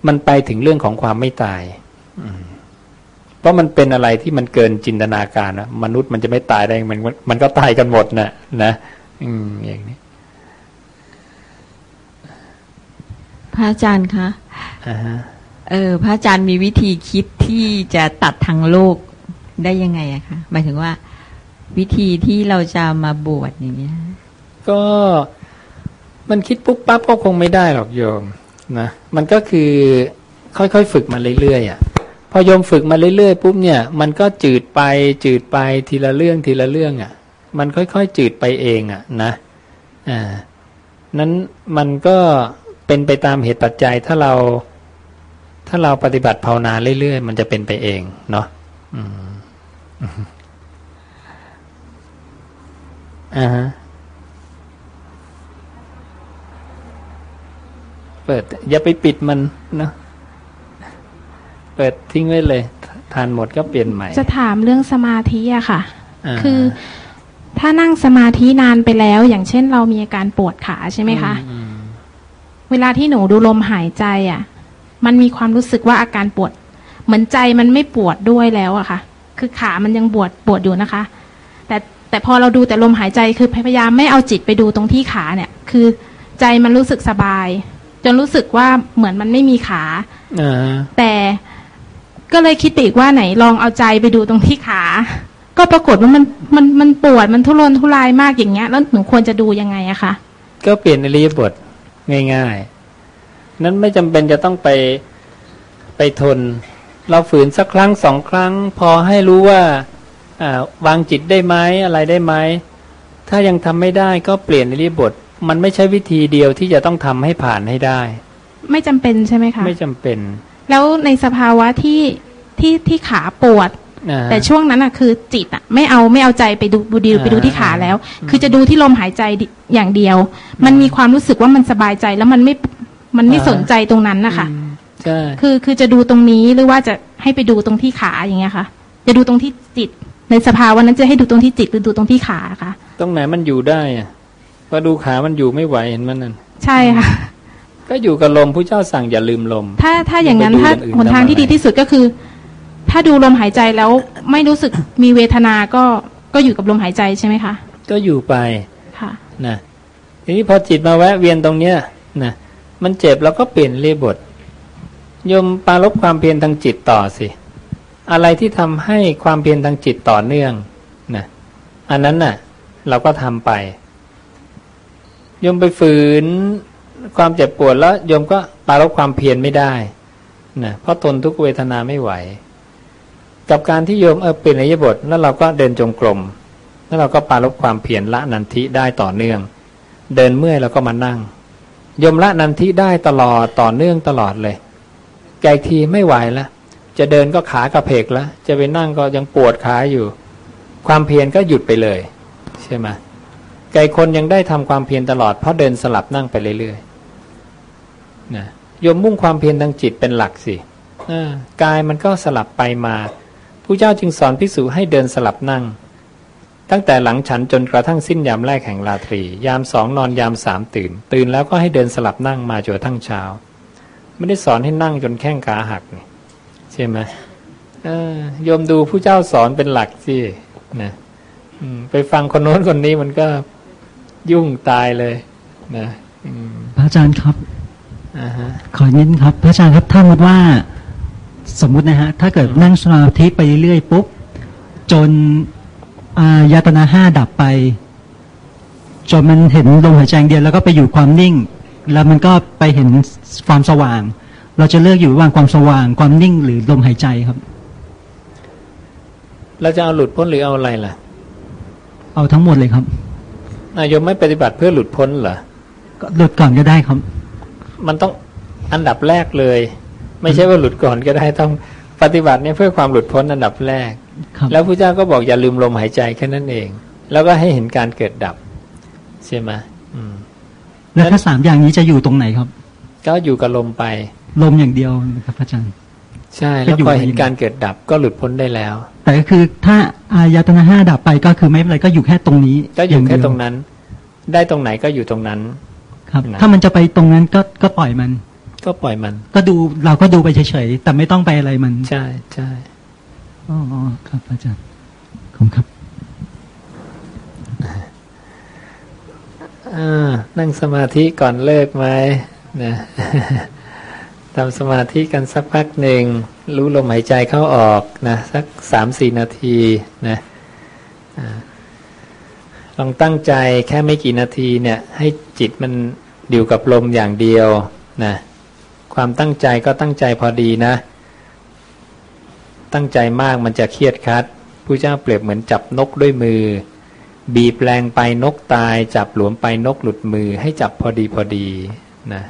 มันไปถึงเรื่องของความไม่ตายอืมเพราะมันเป็นอะไรที่มันเกินจินตนาการนะมนุษย์มันจะไม่ตายได้มันมันก็ตายกันหมดนะนะอืมอย่างนี้ พระอาจารย์คะเออ พระอาจารย์มีวิธีคิดที่จะตัดทางโลกได้ยังไงอะคะหมายถึงว่า วิธีที่เราจะมาบวชอย่างเงี้ยก็มันคิดปุ๊บปั๊บก็คงไม่ได้หรอกโยมนะมันก็คือค่อยๆฝึกมาเรื่อยๆอะพอโยมฝึกมาเรื่อยๆปุ๊บเนี่ย มันก็จืดไปจืดไปทีละเรื่องทีละเรื่องอะ่ะ มันค่อยๆจืดไปเองอะนะอ่านั้นมันก็เป็นไปตามเหตุปัจจัยถ้าเรา ถ้าเราปฏิบัติภาวนาเรื่อยๆ มันจะเป็นไปเองเนาะอืม อ่าฮะเปิด อย่าไปปิดมันเนาะเปิดทิ้งไว้เลย ทานหมดก็เปลี่ยนใหม่ จะถามเรื่องสมาธิอะค่ะ คือถ้านั่งสมาธินานไปแล้ว อย่างเช่น เรามีอาการปวดขาใช่ไหมคะเวลาที่หนูดูลมหายใจอะมันมีความรู้สึกว่าอาการปวด เหมือนใจมันไม่ปวดด้วยแล้วอะค่ะ คือขามันยังปวดปวดอยู่นะคะ แต่ แต่พอเราดูแต่ลมหายใจคือพยายามไม่เอาจิตไปดูตรงที่ขาเนี่ย คือใจมันรู้สึกสบาย จนรู้สึกว่าเหมือนมันไม่มีขาแต่ก็เลยคิดอีกว่าไหนลองเอาใจไปดูตรงที่ขา ก็ปรากฏว่ามันมันมันปวดมันทุรนทุรายมากอย่างเงี้ย แล้วหนูควรจะดูยังไงอะคะก็เปลี่ยนอริยบทง่ายๆ นั้นไม่จำเป็นจะต้องไปไปทน เราฝืนสักครั้งสองครั้ง พอให้รู้ว่าอ่า วางจิตได้ไหมอะไรได้ไหมถ้ายังทำไม่ได้ก็เปลี่ยนอริยบท มันไม่ใช่วิธีเดียวที่จะต้องทำให้ผ่านให้ได้ ไม่จำเป็นใช่ไหมคะไม่จำเป็น แล้วในสภาวะที่ที่ที่ขาปวด แต่ช่วงนั้นอะคือจิตอะ ไม่เอาไม่เอาใจไปดูบูดีไปดูที่ขาแล้ว คือจะดูที่ลมหายใจอย่างเดียว มันมีความรู้สึกว่ามันสบายใจแล้วมันไม่มันไม่สนใจตรงนั้นนะคะใช่คือคือจะดูตรงนี้หรือว่าจะให้ไปดูตรงที่ขาอย่างเงี้ยค่ะ จะดูตรงที่จิต ในสภาวะนั้นจะให้ดูตรงที่จิตหรือดูตรงที่ขาคะตรงไหนมันอยู่ได้อะพอดูขามันอยู่ไม่ไหวเห็นมันนั่นใช่ค่ะก็อยู่กับลมผู้เจ้าสั่งอย่าลืมลม ถ้าถ้าอย่างนั้นถ้าหนทางที่ดีที่สุดก็คือ ถ้าดูลมหายใจแล้วไม่รู้สึกมีเวทนาก็ก็อยู่กับลมหายใจใช่ไหมคะก็อยู่ไปค่ะนะทีนี้พอจิตมาแวะเวียนตรงเนี้ยนะมันเจ็บแล้วก็เปลี่ยนเรียบทยมปาลบความเพียรทางจิตต่อสิ อะไรที่ทำให้ความเพียรทางจิตต่อเนื่องนะอันนั้นน่ะ เราก็ทำไปยมไปฝืนความเจ็บปวดแล้วยมก็ปาลบความเพียรไม่ได้นะเพราะทนทุกเวทนาไม่ไหว กับการที่โยมเออเปลี่ยนอริยบทแล้วเราก็เดินจงกรมแล้วเราก็ปาลบความเพียรละนันทิได้ต่อเนื่อง เดินเมื่อยเราก็มานั่งยมละนันทิได้ตลอดต่อเนื่องตลอดเลยแกทีไม่ไหวแล้ว จะเดินก็ขากระเพกแล้ว จะไปนั่งก็ยังปวดขาอยู่ ความเพียรก็หยุดไปเลย ใช่ไหมไก่คนยังได้ทำความเพียรตลอดเพราะเดินสลับนั่งไปเรื่อยๆนะยมมุ่งความเพียรทางจิตเป็นหลักสิกายมันก็สลับไปมาผู้เจ้าจึงสอนพิสูจให้เดินสลับนั่ง ตั้งแต่หลังฉันจนกระทั่งสิ้นยามแรกแห่งราตรี ยามสองนอนยามสามตื่น ตื่นแล้วก็ให้เดินสลับนั่งมาจนกระทั่งเช้า ไม่ได้สอนให้นั่งจนแข้งขาหักใช่ไหมโยมดูผู้เจ้าสอนเป็นหลักสินะไปฟังคนโน้นคนนี้มันก็ยุ่งตายเลย นะพระอาจารย์ครับขอนิดครับ พระอาจารย์ครับถ้าสมมติว่าสมมุตินะฮะ ถ้าเกิดนั่งสมาธิไปเรื่อยๆปุ๊บ จนอายตนาห้าดับไป จนมันเห็นลมหายใจเดียวแล้วก็ไปอยู่ความนิ่ง แล้วมันก็ไปเห็นความสว่าง เราจะเลือกอยู่ระหว่างความสว่างความนิ่งหรือลมหายใจครับ เราจะเอาหลุดพ้นหรือเอาอะไรล่ะ เอาทั้งหมดเลยครับนายมไม่ปฏิบัติเพื่อหลุดพ้นเหรอหลุดก่อนก็ได้ครับ มันต้องอันดับแรกเลย ไม่ใช่ว่าหลุดก่อนก็ได้ต้องปฏิบัติเนี่ยเพื่อความหลุดพ้นอันดับแรก แล้วพระเจ้าก็บอกอย่าลืมลมหายใจแค่นั้นเอง แล้วก็ให้เห็นการเกิดดับใช่ไหมแล้วถ้าสามอย่างนี้จะอยู่ตรงไหนครับ ก็อยู่กับลมไป ลมอย่างเดียวนะครับอาจารย์ ใช่แล้วพอเห็นการเกิดดับก็หลุดพ้นได้แล้ว แต่ก็คือถ้าอายตนะห้าดับไปก็คือไม่เป็นไรก็อยู่แค่ตรงนี้ก็อยู่แค่ตรงนั้น ได้ตรงไหนก็อยู่ตรงนั้น ครับ ถ้ามันจะไปตรงนั้นก็ก็ปล่อยมัน ก็ปล่อยมัน ก็ดูเราก็ดูไปเฉยๆแต่ไม่ต้องไปอะไรมัน ใช่ใช่อ๋อครับอาจารย์ขอบครับนั่งสมาธิก่อนเลิกไหมนะ ทำสมาธิกันสักพักหนึ่ง รู้ลมหายใจเข้าออกนะสักสามสี่นาทีนะลองตั้งใจแค่ไม่กี่นาทีเนี่ยให้จิตมันอยู่กับลมอย่างเดียวนะความตั้งใจก็ตั้งใจพอดีนะ ตั้งใจมากมันจะเครียดคัดผู้เจ้าเปรียบเหมือนจับนกด้วยมือ บีบแรงไปนกตาย จับหลวมไปนกหลุดมือ ให้จับพอดีพอดีนะ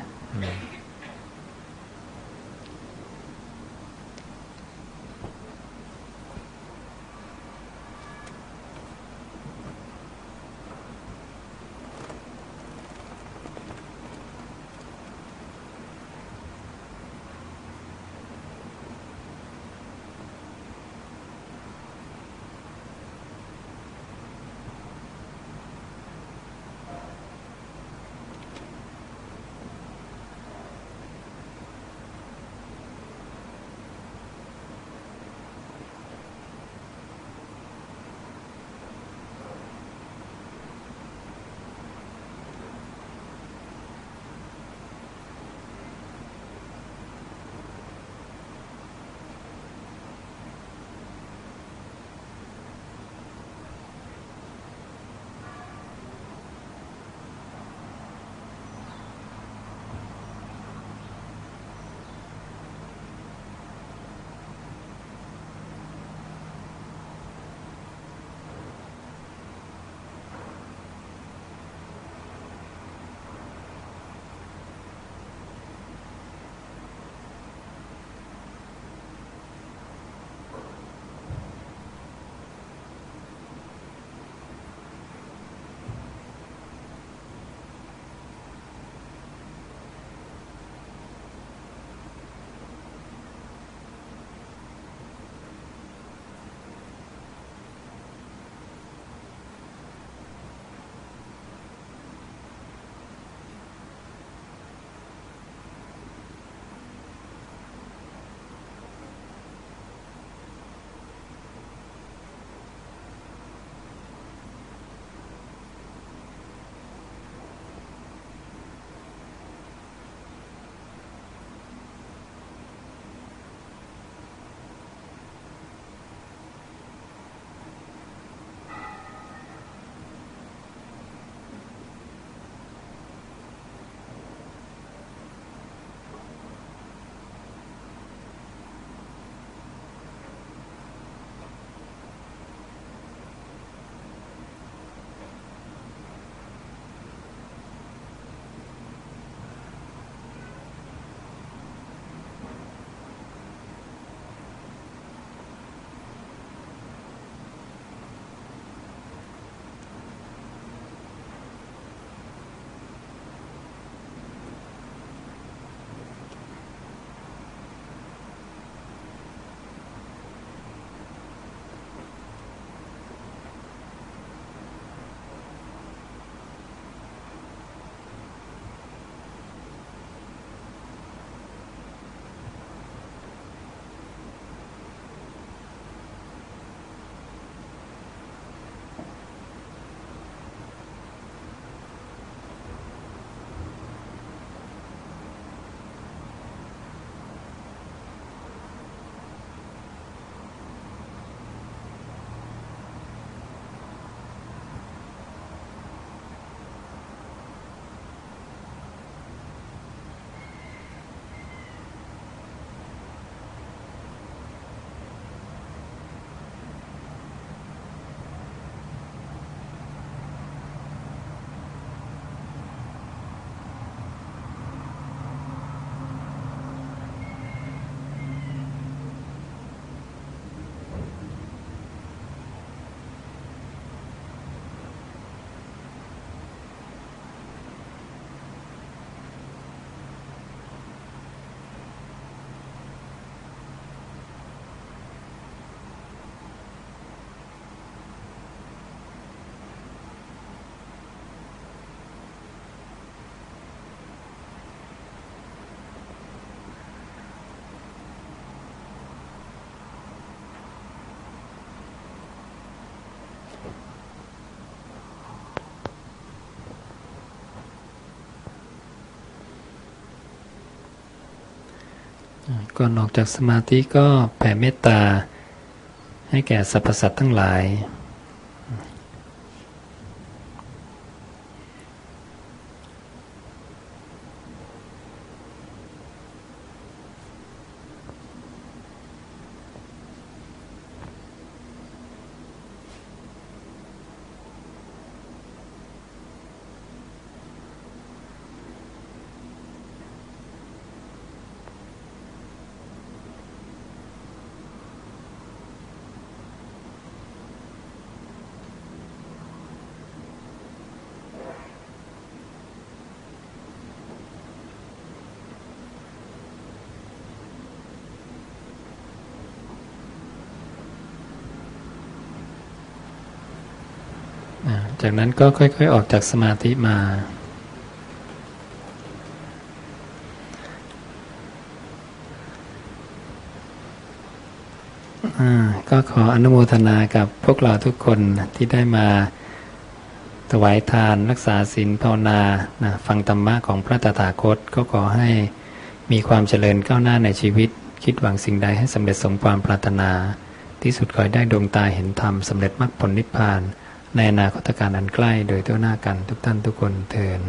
ก่อนออกจากสมาธิก็แผ่เมตตา ให้แก่สรรพสัตว์ทั้งหลาย จากนั้นก็ค่อย ๆ ออกจากสมาธิมา ก็ขออนุโมทนากับพวกเราทุกคนที่ได้มาถวายทานรักษาศีลภาวนานะฟังธรรมะของพระตถาคตก็ขอให้มีความเจริญก้าวหน้าในชีวิต คิดหวังสิ่งใดให้สำเร็จสมความปรารถนา ที่สุดขอได้ดวงตาเห็นธรรมสำเร็จมรรคผลนิพพาน ในอนาคตการอันใกล้โดยตัวหน้ากันทุกท่านทุกคนเทิน